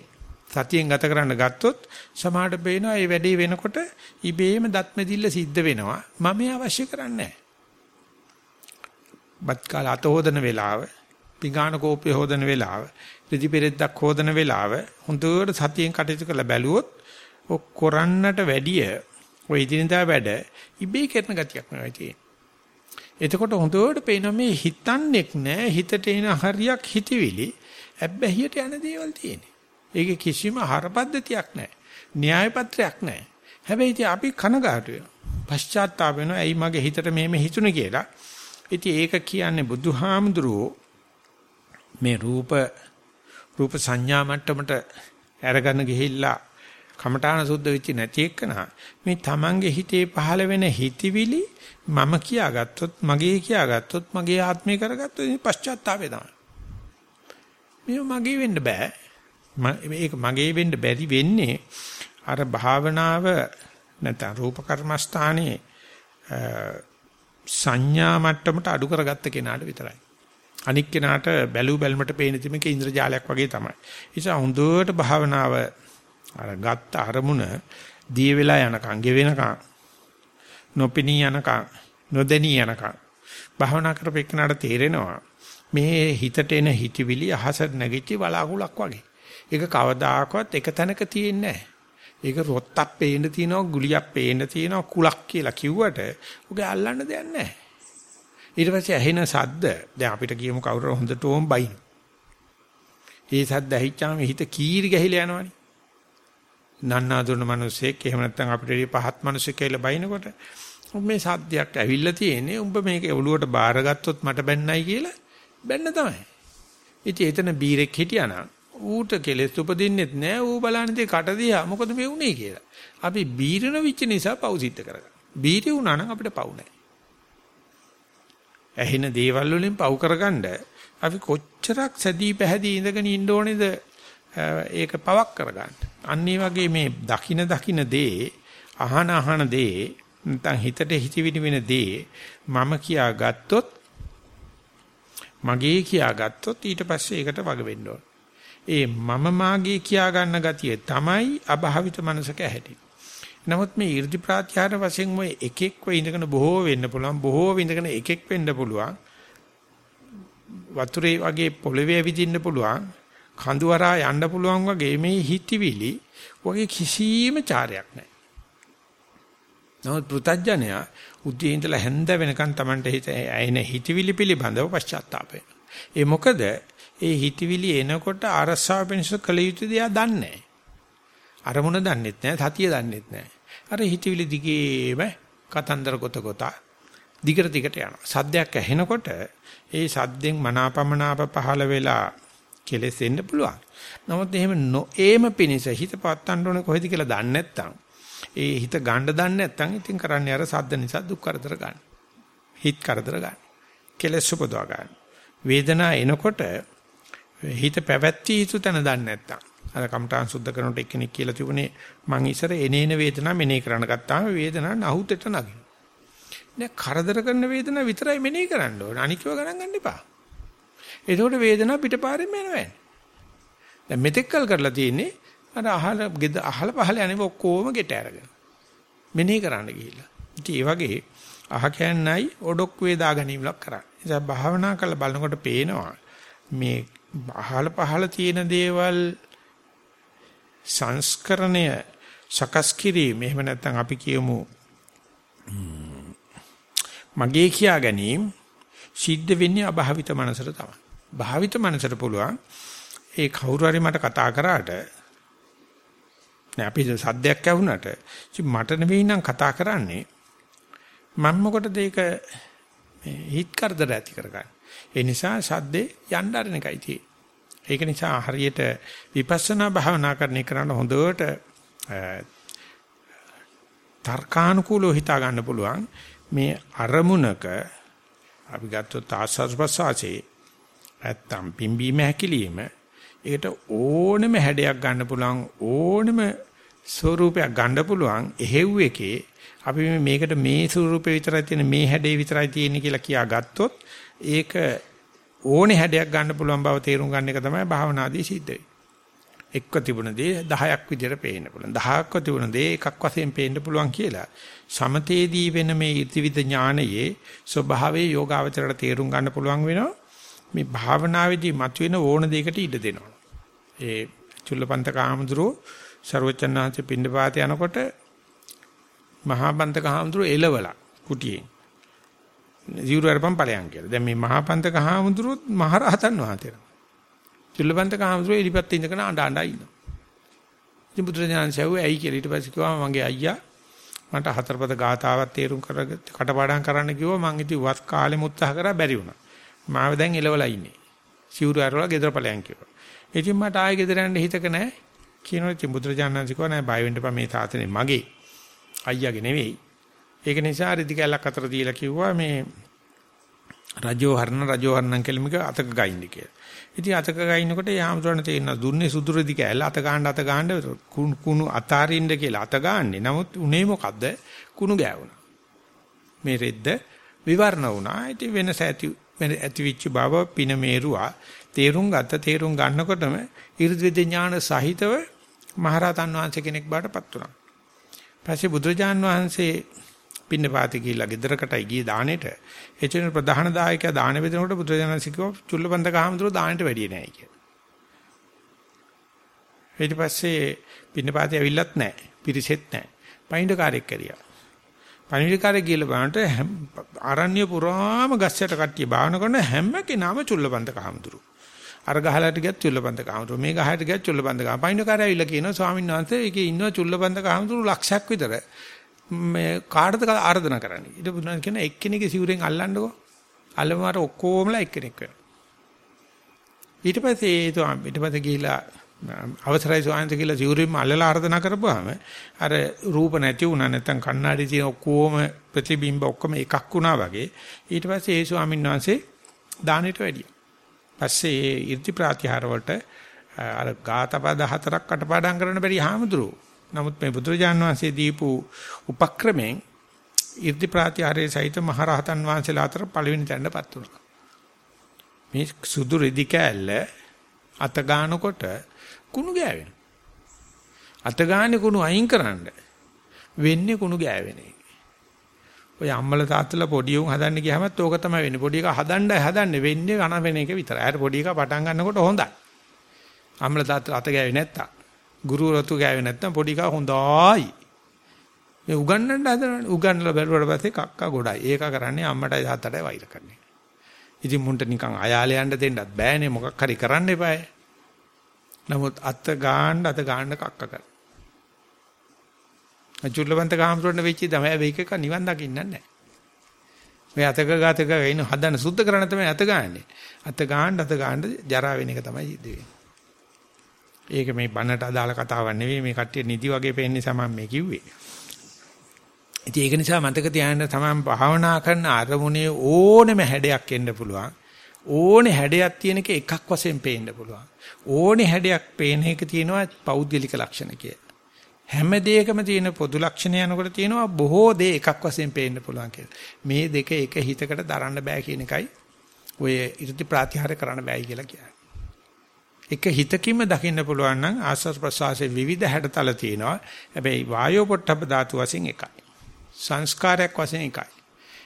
සතියෙන් ගත කරන්න ගත්තොත් සමහරට පේනවා මේ වැඩේ වෙනකොට ඉබේම දත්ම දිල්ල සිද්ධ වෙනවා. මම අවශ්‍ය කරන්නේ බත් කාල අත හොදන වෙලාව පිඟාන කෝප්පේ හොදන වෙලාව රිදි පෙරෙද්දක් හොදන වෙලාව හොඳට සතියෙන් කටයුතු කරලා බැලුවොත් ඔක් කරන්නට වැඩිය ඔය ඉදිනදා වැඩ ඉබේ කරන ගතියක් නෙවෙයි තියෙන්නේ එතකොට හොඳට පේනවා මේ හිතන්නේක් නෑ හිතට එන හරියක් හිතවිලි හැබැයිට යන දේවල් තියෙන්නේ. ඒකේ කිසිම හරපද්ධතියක් නෑ. න්‍යාය පත්‍රයක් නෑ. හැබැයි ඉතින් අපි කනගාටු වෙනවා. පශ්චාත්තාප වෙනවා. ඇයි මගේ හිතට මෙහෙම හිතුනේ කියලා. ඉතින් ඒක කියන්නේ බුදුහාමුදුරුවෝ මේ රූප රූප සංඥා මට්ටමට අරගෙන ගිහිල්ලා කමඨාන සුද්ධ වෙච්ච නැති එක්කනා මේ තමන්ගේ හිතේ පහළ වෙන හිතවිලි මම කියාගත්තොත් මගේ කියාගත්තොත් මගේ ආත්මය කරගත්තොත් මේ පශ්චාත්තාපය තමයි. මේ මගේ වෙන්න බෑ. මේක මගේ වෙන්න බැරි වෙන්නේ අර භාවනාව නැත්නම් රූප කර්මස්ථානයේ සංඥා මට්ටමට අඩු කරගත්ත කෙනාට විතරයි. අනික් කෙනාට බැලු බැලමට පේන තිමේක ඉන්ද්‍රජාලයක් වගේ තමයි. ඒ නිසා හොඳට භාවනාව අර ගත්ත අරමුණ දී වෙලා යනකම් ගෙවෙනකම් නොපෙනී යනකම් නොදෙනී යනකම් භාවනා කරපෙන්නාට තේරෙනවා මේ හිතට එන හිතවිලි අහසට නැගිච්ච බලාකුලක් වගේ. ඒක කවදාකවත් එක තැනක තියෙන්නේ නැහැ. ඒක රොත්තක් පේන්න තියෙනවා, ගුලියක් පේන්න තියෙනවා, කුලක් කියලා කිව්වට උගේ අල්ලන්න දෙයක් නැහැ. ඊට පස්සේ ඇහෙන සද්ද දැන් අපිට කියමු කවුරු හොඳටම බයින්. ඒ සද්ද ඇහිච්චාම හිත කීරි ගහිලා යනවනේ. නන්නාඳුන මිනිස්සෙක් එහෙම නැත්නම් අපිට පහත් මිනිස්සෙක් කියලා බයිනකොට මේ සද්දයක් ඇවිල්ලා තියෙන්නේ උඹ මේක ඔළුවට බාරගත්තොත් මට බැන්නයි කියලා බැන්න තමයි. ඉතින් එතන බීරෙක් හිටියානම් ඌට කෙලෙස් උපදින්නෙත් නෑ ඌ බලන්නේ කට දිහා මොකද මේ උනේ කියලා. අපි බීරන විච්ච නිසා පව් සිද්ධ කරගන්න. බීරි වුණා නම් අපිට පව් නෑ. ඇහෙන දේවල් වලින් පව් කරගන්න අපි කොච්චරක් සැදී පැහැදී ඉඳගෙන ඉන්න ඕනේද ඒක පවක් කරගන්න. අන්න වගේ මේ දකින දකින දේ අහන අහන දේ නැත්නම් හිතට හිතවිලි වෙන දේ මම කියා ගත්තොත් මගේ කියා ගත්තොත් ඊට පස්සේ ඒකට වග වෙන්න ඕන. ඒ මම මාගේ කියා ගන්න ගතිය තමයි අභාවිත මනසක ඇහැටි. නමුත් මේ 이르දි ප්‍රාත්‍යාර වශයෙන් මොයි එකෙක්ව ඉඳගෙන බොහෝ වෙන්න පුළුවන් බොහෝ විඳගෙන එකෙක් වෙන්න පුළුවන් වතුරේ වගේ පොළවේ විදින්න පුළුවන් කඳුවරා යන්න පුළුවන් වගේ මේ හිතවිලි වගේ කිසිම චාරයක් නැහැ. නමුත් පෘතජ්ජනයා උදේ ඉඳලා හැන්ද වෙනකන් Tamanට හිත ඇයින හිතවිලි පිළිබඳව පශ්චාත්තාප ඒ මොකද ඒ හිතවිලි එනකොට අරසාව පිණිස කළ යුතු දේ දන්නේ නැහැ. අරමුණ දන්නෙත් නැහැ, සතිය දන්නෙත් නැහැ. අර හිතවිලි දිගේම කතන්දර කොට කොට දිගට දිගට යනවා. සද්දයක් ඇහෙනකොට ඒ සද්දෙන් මනාපමනාප පහළ වෙලා කෙලෙස් එන්න පුළුවන්. නමුත් එහෙම නොඑම පිනිස හිත පවත්තන්න ඕනේ කොහෙද කියලා දන්නේ නැත්නම් ඒ හිත ගන්න දන්නේ නැත්නම් ඉතින් කරන්නේ අර සද්ද නිසා දුක් කරදර ගන්න. හිත කරදර ගන්න. කෙලෙස් උපදවා ගන්න. වේදනාව එනකොට හිත පැවැත්විය යුතු තැන දන්නේ නැත්නම් අර කම්ඨාන් සුද්ධ කරනකොට එක්කෙනෙක් කියලා තිබුණේ මං ඉස්සර එනේන වේදනාව මෙනෙහි කරන්න ගත්තාම වේදනාව නහුතෙට නගිනවා. දැන් කරදර කරන වේදනාව විතරයි මෙනෙහි කරන්න ඕනේ. අනිකව ගණන් ගන්න එපා. එතකොට වේදනාව පිටපාරෙම එනවා. දැන් මෙතෙක් කල් කරලා තියෙන්නේ අර අහල ගෙද අහල පහල යන්නේ ඔක්කොම ගෙට අරගෙන. මෙනෙහි කරන්න ගිහිල්ලා. ඉතින් ඒ වගේ අහ කෑන්නයි ඔඩොක් වේදා ගැනීමක් කරන්නේ. ඉතින් භාවනා කරලා බලනකොට පේනවා මේ අහල පහල තියෙන දේවල් සංස්කරණය සකස් කිරීම එහෙම නැත්නම් අපි කියමු මගේ කියා ගැනීම සිද්ධ වෙන්නේ අභාවිත මනසට තමයි. භාවිත මනසට පුළුවන් ඒ කවුරු හරි මට කතා කරාට නෑ අපි සද්දයක් ඇහුනට මට නෙවෙයි නම් කතා කරන්නේ මම මොකටද ඒක හිත කරදර ඇති කරගන්නේ. ඒ නිසා සද්දේ යන්න අරින එකයි තියෙන්නේ. ඒක නිසා හරියට විපස්සනා භාවනා කරන කරන්න හොඳට තර්කානුකූලව හිතා ගන්න පුළුවන් මේ අරමුණක අපි ගත්තොත් ආස්වාද ප්‍රසආසේ නැත්තම් පිම්බීම හැකිලිම ඒකට ඕනෙම හැඩයක් ගන්න පුළුවන් ඕනෙම ස්වරූපයක් ගන්න පුළුවන් එහෙව් එකේ අපි මේකට මේ ස්වරූපේ විතරයි තියෙන මේ හැඩේ විතරයි තියෙන්නේ කියලා කියා ගත්තොත් ඒක ඕනේ හැඩයක් ගන්න පුළුවන් බව තේරුම් ගන්න එක තමයි භාවනාදී සිද්ධ වෙන්නේ. එක්ක තිබුණ දේ 10ක් විදිහට පේන්න පුළුවන්. 10ක්ව තිබුණ දේ එකක් වශයෙන් පේන්න පුළුවන් කියලා. සමතේදී වෙන මේ ඉතිවිද ඥානයේ ස්වභාවයේ යෝගාවචරයට තේරුම් ගන්න පුළුවන් වෙනවා. මේ භාවනාවේදී මතුවෙන ඕන දෙයකට ඉඩ දෙනවා. ඒ චුල්ලපන්ත කාමඳුරෝ ਸਰවචන්නාංශ පින්නපාත යනකොට මහා පන්ත කාමඳුරෝ එලවලා කුටියෙන් ජීවර අරපම් ඵලයන් කියලා. දැන් මේ මහා පන්තක හාමුදුරුවොත් මහරහතන් වහන්සේ. චුල්ලපන්තක හාමුදුරුවෝ එලිපත් ඉඳගෙන අඬ අඬ ඉන්නවා. ඉතින් බුදුරජාණන් සෙව්වේ ඇයි කියලා ඊට පස්සේ කිව්වා මගේ අයියා මට හතරපද ගාතාවක් තේරුම් කරගත්ත කටපාඩම් කරන්න කිව්වා මං ඉතින් වත් කාලෙම උත්සාහ කරා බැරි වුණා. මාව දැන් එලවලා ඉන්නේ. සිවුරු අරවලා ගෙදර ඵලයන් කිව්වා. ඉතින් මට ආයෙ ගෙදර යන්න හිතක නැහැ. කියනවා ඉතින් බුදුරජාණන් කිව්වා නෑ බය වෙන්න එපා මේ තාතනේ මගේ. අයියාගේ නෙවෙයි. ඒක නිසා රිදි කැලක් අතර දීලා කිව්වා මේ රජෝ හරන රජෝ හරනම් කෙලමික අතක ගයින්න කියලා. ඉතින් අතක ගයින්නකොට යාමතුරණ තේින්න දුන්නේ සුදු රිදි කැල අත ගන්න අත ගන්න කුණු අතාරින්න කියලා අත ගන්නෙ. නමුත් උනේ මොකද්ද? කුණු ගෑවුණා. මේ රෙද්ද විවරණ වුණා. ඉතින් වෙනස ඇති වෙන ඇතිවිච්ච බව පින මේරුවා. තේරුම් ගත්ත තේරුම් ගන්නකොටම 이르දිවිද ඥාන සහිතව මහරහතන් වහන්සේ කෙනෙක් බාටපත් වුණා. පස්සේ බුදුරජාන් වහන්සේ පින්නපාති ගිහිල්ලා ගෙදරකටයි ගියේ දානෙට. එචෙන ප්‍රධාන දායකයා දාන බෙදනකොට බුදුරජාණන් සිකව චුල්ලපන්දක හාමුදුරුවෝ දානෙට වැඩිය නැහැ කියලා. ඊට පස්සේ පින්නපාතේ ඇවිල්ලත් නැහැ. පිරිසෙත් නැහැ. පයින්ඩ කාර්යයක් කරියා. පණිවිඩකාරය කියලා බලනට ආරණ්‍ය පුරාම ගස්සට කට්ටිය භාවන කරන හැම කෙනාම චුල්ලපන්ත කහමතුරු. අර ගහලට ගියත් චුල්ලපන්ත කහමතුරු. මේ ගහට ගියත් චුල්ලපන්ත කහම. පණිවිඩකාරය ඇවිල්ලා කියනවා ස්වාමීන් වහන්සේ ඒකේ ඉන්නවා චුල්ලපන්ත කහමතුරු ලක්ෂයක් විතර. මේ කාටද ආර්දනා කරන්නේ? ඊට පුනා කියන එක්කෙනෙක්ගේ සිවුරෙන් අල්ලන්නකෝ. අල්ලමාර ඔක්කොමලා එක්කෙනෙක් වෙනවා. ඊට පස්සේ ඒ තුම් ඊට පස්සේ ගිහිලා අවසරයි සෝයන්ත කියලා සිවුරින්ම අල්ලලා ආර්දනා කරපුවාම අර රූප නැති වුණා නැත්නම් කණ්ණාඩි තියෙන ඔක්කොම ප්‍රතිබිම්බ ඔක්කොම එකක් වුණා වගේ ඊට පස්සේ ඒ ස්වාමීන් වහන්සේ දානෙට වැඩිය. පස්සේ ඒ 이르ති ප්‍රාතිහාර වලට අර ගාතපද හතරක් කටපාඩම් කරන්න බැරි හාමුදුරුවෝ නමුත් මේ බුදුරජාන් වහන්සේ දීපු උපක්‍රමෙන් 이르දි ප්‍රාතිහාරයේ සහිත මහරහතන් වහන්සේලා අතර පළවෙනි තැනටපත් වුණා. මේ සුදු රෙදි කෑල්ල අත ගන්නකොට කුණු ගෑවෙනවා. අත ගානේ කුණු අයින් කරන්න වෙන්නේ කුණු ගෑවෙන එක. ඔය අම්මල තාත්තලා පොඩි උන් හදන්න ගියාමත් ඕක තමයි වෙන්නේ. පොඩි එක හදන්නයි හදන්නේ වෙන්නේ කන වෙන එක විතරයි. අර පොඩි එක පටන් ගන්නකොට හොඳයි. අම්මල තාත්තලා අත ගෑවේ නැත්තම්, ගුරු රතු ගෑවේ නැත්තම් පොඩි එක හොඳයි. මේ උගන්නන්න හදනවනේ. උගන්නලා බැලුවට පස්සේ කක්කා ගොඩයි. ඒක කරන්නේ අම්මටයි තාත්තටයි වෛර කරන්නේ. ඉතින් මුන්ට නිකන් අයාලේ යන්න දෙන්නත් බෑනේ මොකක් හරි කරන්න එපායි. නමුත් අත ගාන්න අත ගාන්න කක්ක කර. අචුල්ලවන්ත කාමරොන්න වෙච්චි තමයි මේක නිවන් දකින්න නැහැ. මේ අතක ගාතක වෙන හදන සුද්ධ කරන තමයි අත ගාන්නේ. අත ගාන්න අත ගාන්න ජරා වෙන එක තමයි සිද්ධ වෙන්නේ. ඒක මේ බන්නට අදාළ කතාවක් නෙවෙයි මේ කට්ටිය නිදි වගේ පේන්නේ සමන් මේ කිව්වේ. ඉතින් ඒක නිසා මතක තියාගන්න තමයි භාවනා කරන අරමුණේ ඕනෙම හැඩයක් එන්න පුළුවන්. ඕනේ හැඩයක් තියෙන එක එකක් වශයෙන් පේන්න පුළුවන්. ඕනේ හැඩයක් පේන එක තියෙනවා පෞද්ගලික ලක්ෂණ කියලා. හැම දෙයකම තියෙන පොදු ලක්ෂණ යනකොට තියෙනවා බොහෝ දේ එකක් වශයෙන් පේන්න පුළුවන් කියලා. මේ දෙක එක හිතකට දරන්න බෑ කියන එකයි ඔය ඉර්ධි ප්‍රාතිහාර කරන්න බෑයි කියලා කියන්නේ. එක හිතකින්ම දකින්න පුළුවන් නම් ආස්වාද ප්‍රසවාසයේ විවිධ හැඩතල තියෙනවා. හැබැයි වායෝ පොට්ටබ්බ ධාතු වශයෙන් එකයි. සංස්කාරයක් වශයෙන් එකයි.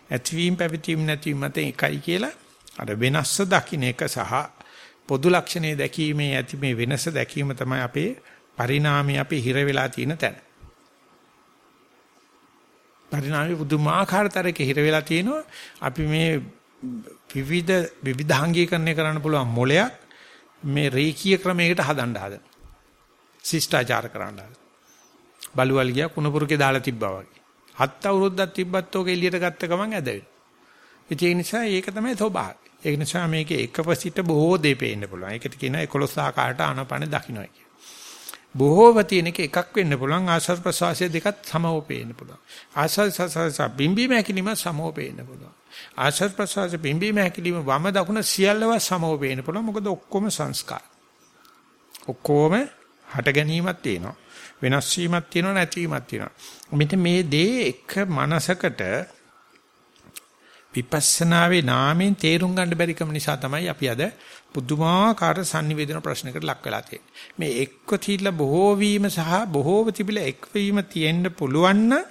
ඇතිවීම පැවතීම නැතිවීම මත එකයි කියලා අර වෙනස්ස දකින්න එක සහ පොදු ලක්ෂණේ දැකීමේ ඇති මේ වෙනස දැකීම තමයි අපේ පරිණාමය අපේ හිර වෙලා තියෙන තැන. පරිණාමයේ පුදුමාකාර තරක හිර වෙලා තියෙනවා. අපි මේ විවිධ විවිධාංගීකරණය කරන්න පුළුවන් මොලයක් මේ රේඛීය ක්‍රමයකට හදන්න හදන. ශිෂ්ටාචාර කරන්න හදන. බලුවල් ගියා කුණපුරුකේ දාලා තිබ්බා වගේ. හත් අවුරුද්දක් තිබ්බත් ඕක එළියට ගත්ත ගමන් ඇද වෙනවා. ඒ නිසා ඒක තමයි ස්වභාවය. ඒක නිසා මේකේ එකපසිට බොහෝ දේ පේන්න පුළුවන්. ඒකට කියනවා 11 ආකාරයට ආනපන දකින්නයි කියන. බොහෝව තියෙන එක එකක් වෙන්න පුළුවන්. ආස්වාද ප්‍රසවාසය දෙකත් සමව පේන්න පුළුවන්. ආස්වාද ප්‍රසවාස බිම්බීම හැකිලිම සමව පේන්න පුළුවන්. ආස්වාද ප්‍රසවාස බිම්බීම හැකිලිම වම දකුණ සියල්ලව සමව පේන්න පුළුවන්. මොකද ඔක්කොම සංස්කාර. ඔක්කොම හට ගැනීමක් තියෙනවා. වෙනස් වීමක් තියෙනවා නැතිවීමක් තියෙනවා. මෙතන මේ දේ එක මනසකට විපස්සනාවේ නාමයෙන් තේරුම් ගන්න බැරිකම නිසා තමයි අපි අද පුදුමාකාර sannivedana ප්‍රශ්නකට ලක් වෙලා තියෙන්නේ. මේ එක්ක තියලා බොහෝ වීම සහ බොහෝව තිබිලා එක්වීම තියෙන්න පුළුවන් නම්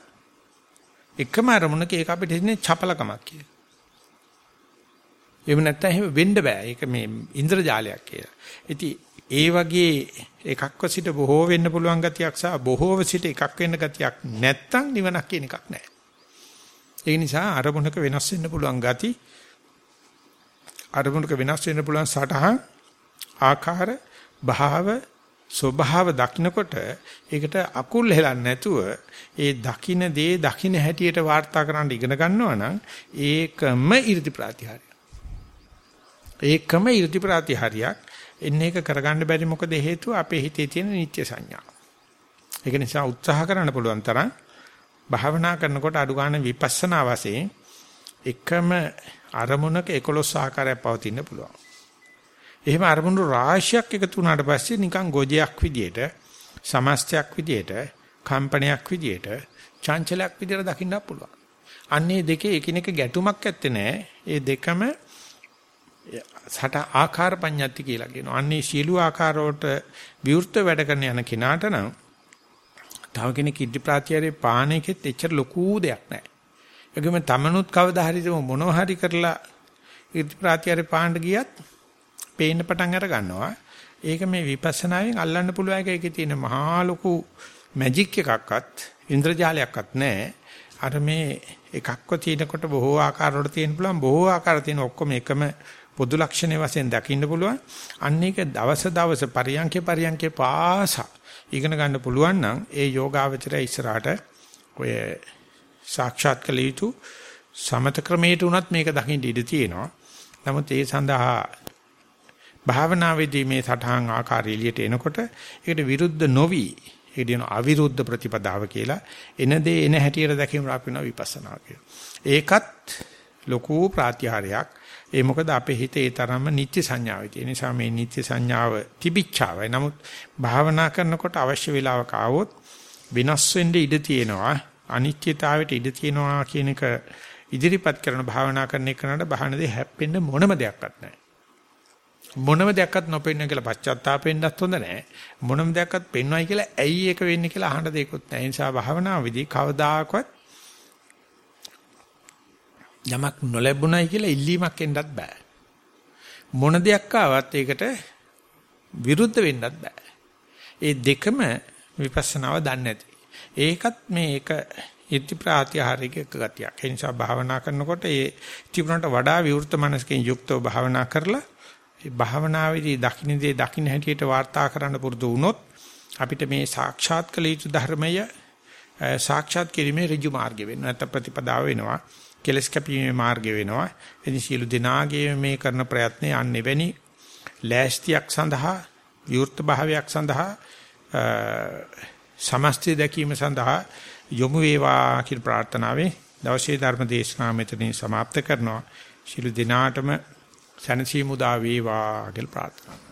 එකම අරමුණක ඒක අපිට ඉන්නේ චපලකමක් කියලා. එහෙම නැත්නම් එහෙම වෙන්න බෑ. ඒක මේ ඉන්ද්‍රජාලයක් කියලා. ඉතින් ඒ වගේ එකක්ව සිට බොහෝ වෙන්න පුළුවන් ගතියක් සහ බොහෝව සිට එකක් වෙන්න ගතියක් නැත්නම් නිවනක් කියන එකක් නැහැ. ඒ නිසා අරමුණක වෙනස් වෙන්න පුළුවන් ගති අරමුණක වෙනස් වෙන්න පුළුවන් සටහන් ආකාර භාව ස්වභාව දකින්නකොට ඒකට අකුල් හෙලන්නේ නැතුව ඒ දකින්න දේ දකින්න හැටියට වාර්තා කරන්න ඉගෙන ගන්නවා නම් ඒකම 이르දි ප්‍රතිහාරය. ඒකම 이르දි ප්‍රතිහාරයක්. එන්නේ එක කරගන්න බැරි මොකද හේතුව අපේ හිතේ තියෙන නිත්‍ය සංඥා. ඒක නිසා උත්සාහ කරන්න පුළුවන් තරම් භාවනා කරනකොට අඩු ගන්න විපස්සනා වශයෙන් එකම අරමුණක 11 ආකාරයක් පවතින්න පුළුවන්. එහෙම අරමුණු රාශියක් එකතු වුණාට පස්සේ නිකන් ගොජයක් විදියට, සමස්තයක් විදියට, කම්පනයක් විදියට, චංචලයක් විදියට දකින්න පුළුවන්. අන්නේ දෙකේ එකිනෙක ගැටුමක් ඇත්තේ නැහැ. ඒ දෙකම සට ආකාර පඤ්ඤාති කියලා කියනවා. අන්නේ සීළු ආකාරවලට විවෘත වැඩ කරන යන කෙනාට නම් තව කෙනෙක් ඉද්ධි ප්‍රාත්‍යාරේ පානෙකෙත් එච්චර ලොකු දෙයක් නැහැ. ඒකම තමනුත් කවදා හරි මොනවා හරි කරලා ඉද්ධි ප්‍රාත්‍යාරේ පාන්න ගියත් පේන්න පටන් අර ගන්නවා. ඒක මේ විපස්සනායෙන් අල්ලන්න පුළුවන් එක ඒකේ තියෙන මහා ලොකු මැජික් එකක්වත් ඉන්ද්‍රජාලයක්වත් නැහැ. අර මේ එකක්ව තියෙනකොට බොහෝ ආකාර වල තියෙන පුළුවන් බොහෝ ආකාර තියෙන ඔක්කොම එකම පොදු ලක්ෂණ වශයෙන් දකින්න පුළුවන්. අන්න ඒක දවස දවස පරියන්කේ පරියන්කේ පාසා ඉගෙන ගන්න පුළුවන් නම් ඒ යෝගාවචරය ඉස්සරහට ඔය සාක්ෂාත් කළ යුතු සමත ක්‍රමයට උනත් මේක දකින්න ඉඩ තියෙනවා. නමුත් ඒ සඳහා භාවනාවේදී මේ සටහන් ආකාරය එළියට එනකොට ඒකට විරුද්ධ නොවි ඒ කියන අවිරුද්ධ ප්‍රතිපදාව කියලා එන දේ එන හැටියට දැකීම රාක් වෙනවා විපස්සනා කියලා. ඒකත් ලොකු ප්‍රාත්‍යහාරයක්. ඒ මොකද අපේ හිතේ ඒ තරම්ම නිත්‍ය සංඥාවයි. ඒ නිසා මේ නිත්‍ය සංඥාව තිබිච්චාවයි. නමුත් භාවනා කරනකොට අවශ්‍ය වෙලාවක ආවොත් විනාශ වෙන්න ඉඩ තියෙනවා. අනිත්‍යතාවයට ඉඩ තියෙනවා කියන එක ඉදිරිපත් කරන භාවනා කරන එකනට බහනදී හැප්පෙන්න මොනම දෙයක්වත් නැහැ. මොනම දෙයක්වත් නොපෙන්න කියලා පශ්චාත්තාපෙන්නත් හොඳ නැහැ. මොනම දෙයක්වත් පෙන්වයි කියලා ඇයි ඒක වෙන්නේ කියලා අහන්න දෙයක්වත් නැහැ. ඒ නිසා භාවනාවේදී කවදාකවත් යමක් නොලැබුණයි කියලා ඉල්ලීමක් එන්නත් බෑ. මොන දෙයක් ආවත් ඒකට විරුද්ධ වෙන්නත් බෑ. ඒ දෙකම විපස්සනාව දන්නේ නැති. ඒකත් මේ එක ඉති ප්‍රාත්‍යහාරික ගතියක්. ඒ නිසා භාවනා කරනකොට ඒ තිබුණට වඩා විවෘත මනසකින් යුක්තව භාවනා කරලා ඒ භාවනාවේදී දකින්නේ දකින්න හැටියට වාර්තා කරන්න පුරුදු වුණොත් අපිට මේ සාක්ෂාත් කළ යුතු ධර්මය සාක්ෂාත් කිරීමේ ඍජු මාර්ගය වෙනවා. නැත්නම් ප්‍රතිපදාව වෙනවා. කෙලස් කැපීමේ මාර්ගය වෙනවා. එනි සියලු දිනාගේ මේ කරන ප්‍රයත්නය අන්නේ වෙනි ලෑස්තියක් සඳහා විවෘත භාවයක් සඳහා සමස්තය දැකීම සඳහා යොමු වේවා කියන ප්‍රාර්ථනාවෙන් දවසේ ධර්ම දේශනාව මෙතනින් સમાપ્ત කරනවා. ශිළු දිනාටම සනසීමු දා වේවා කියලා ප්‍රාර්ථනා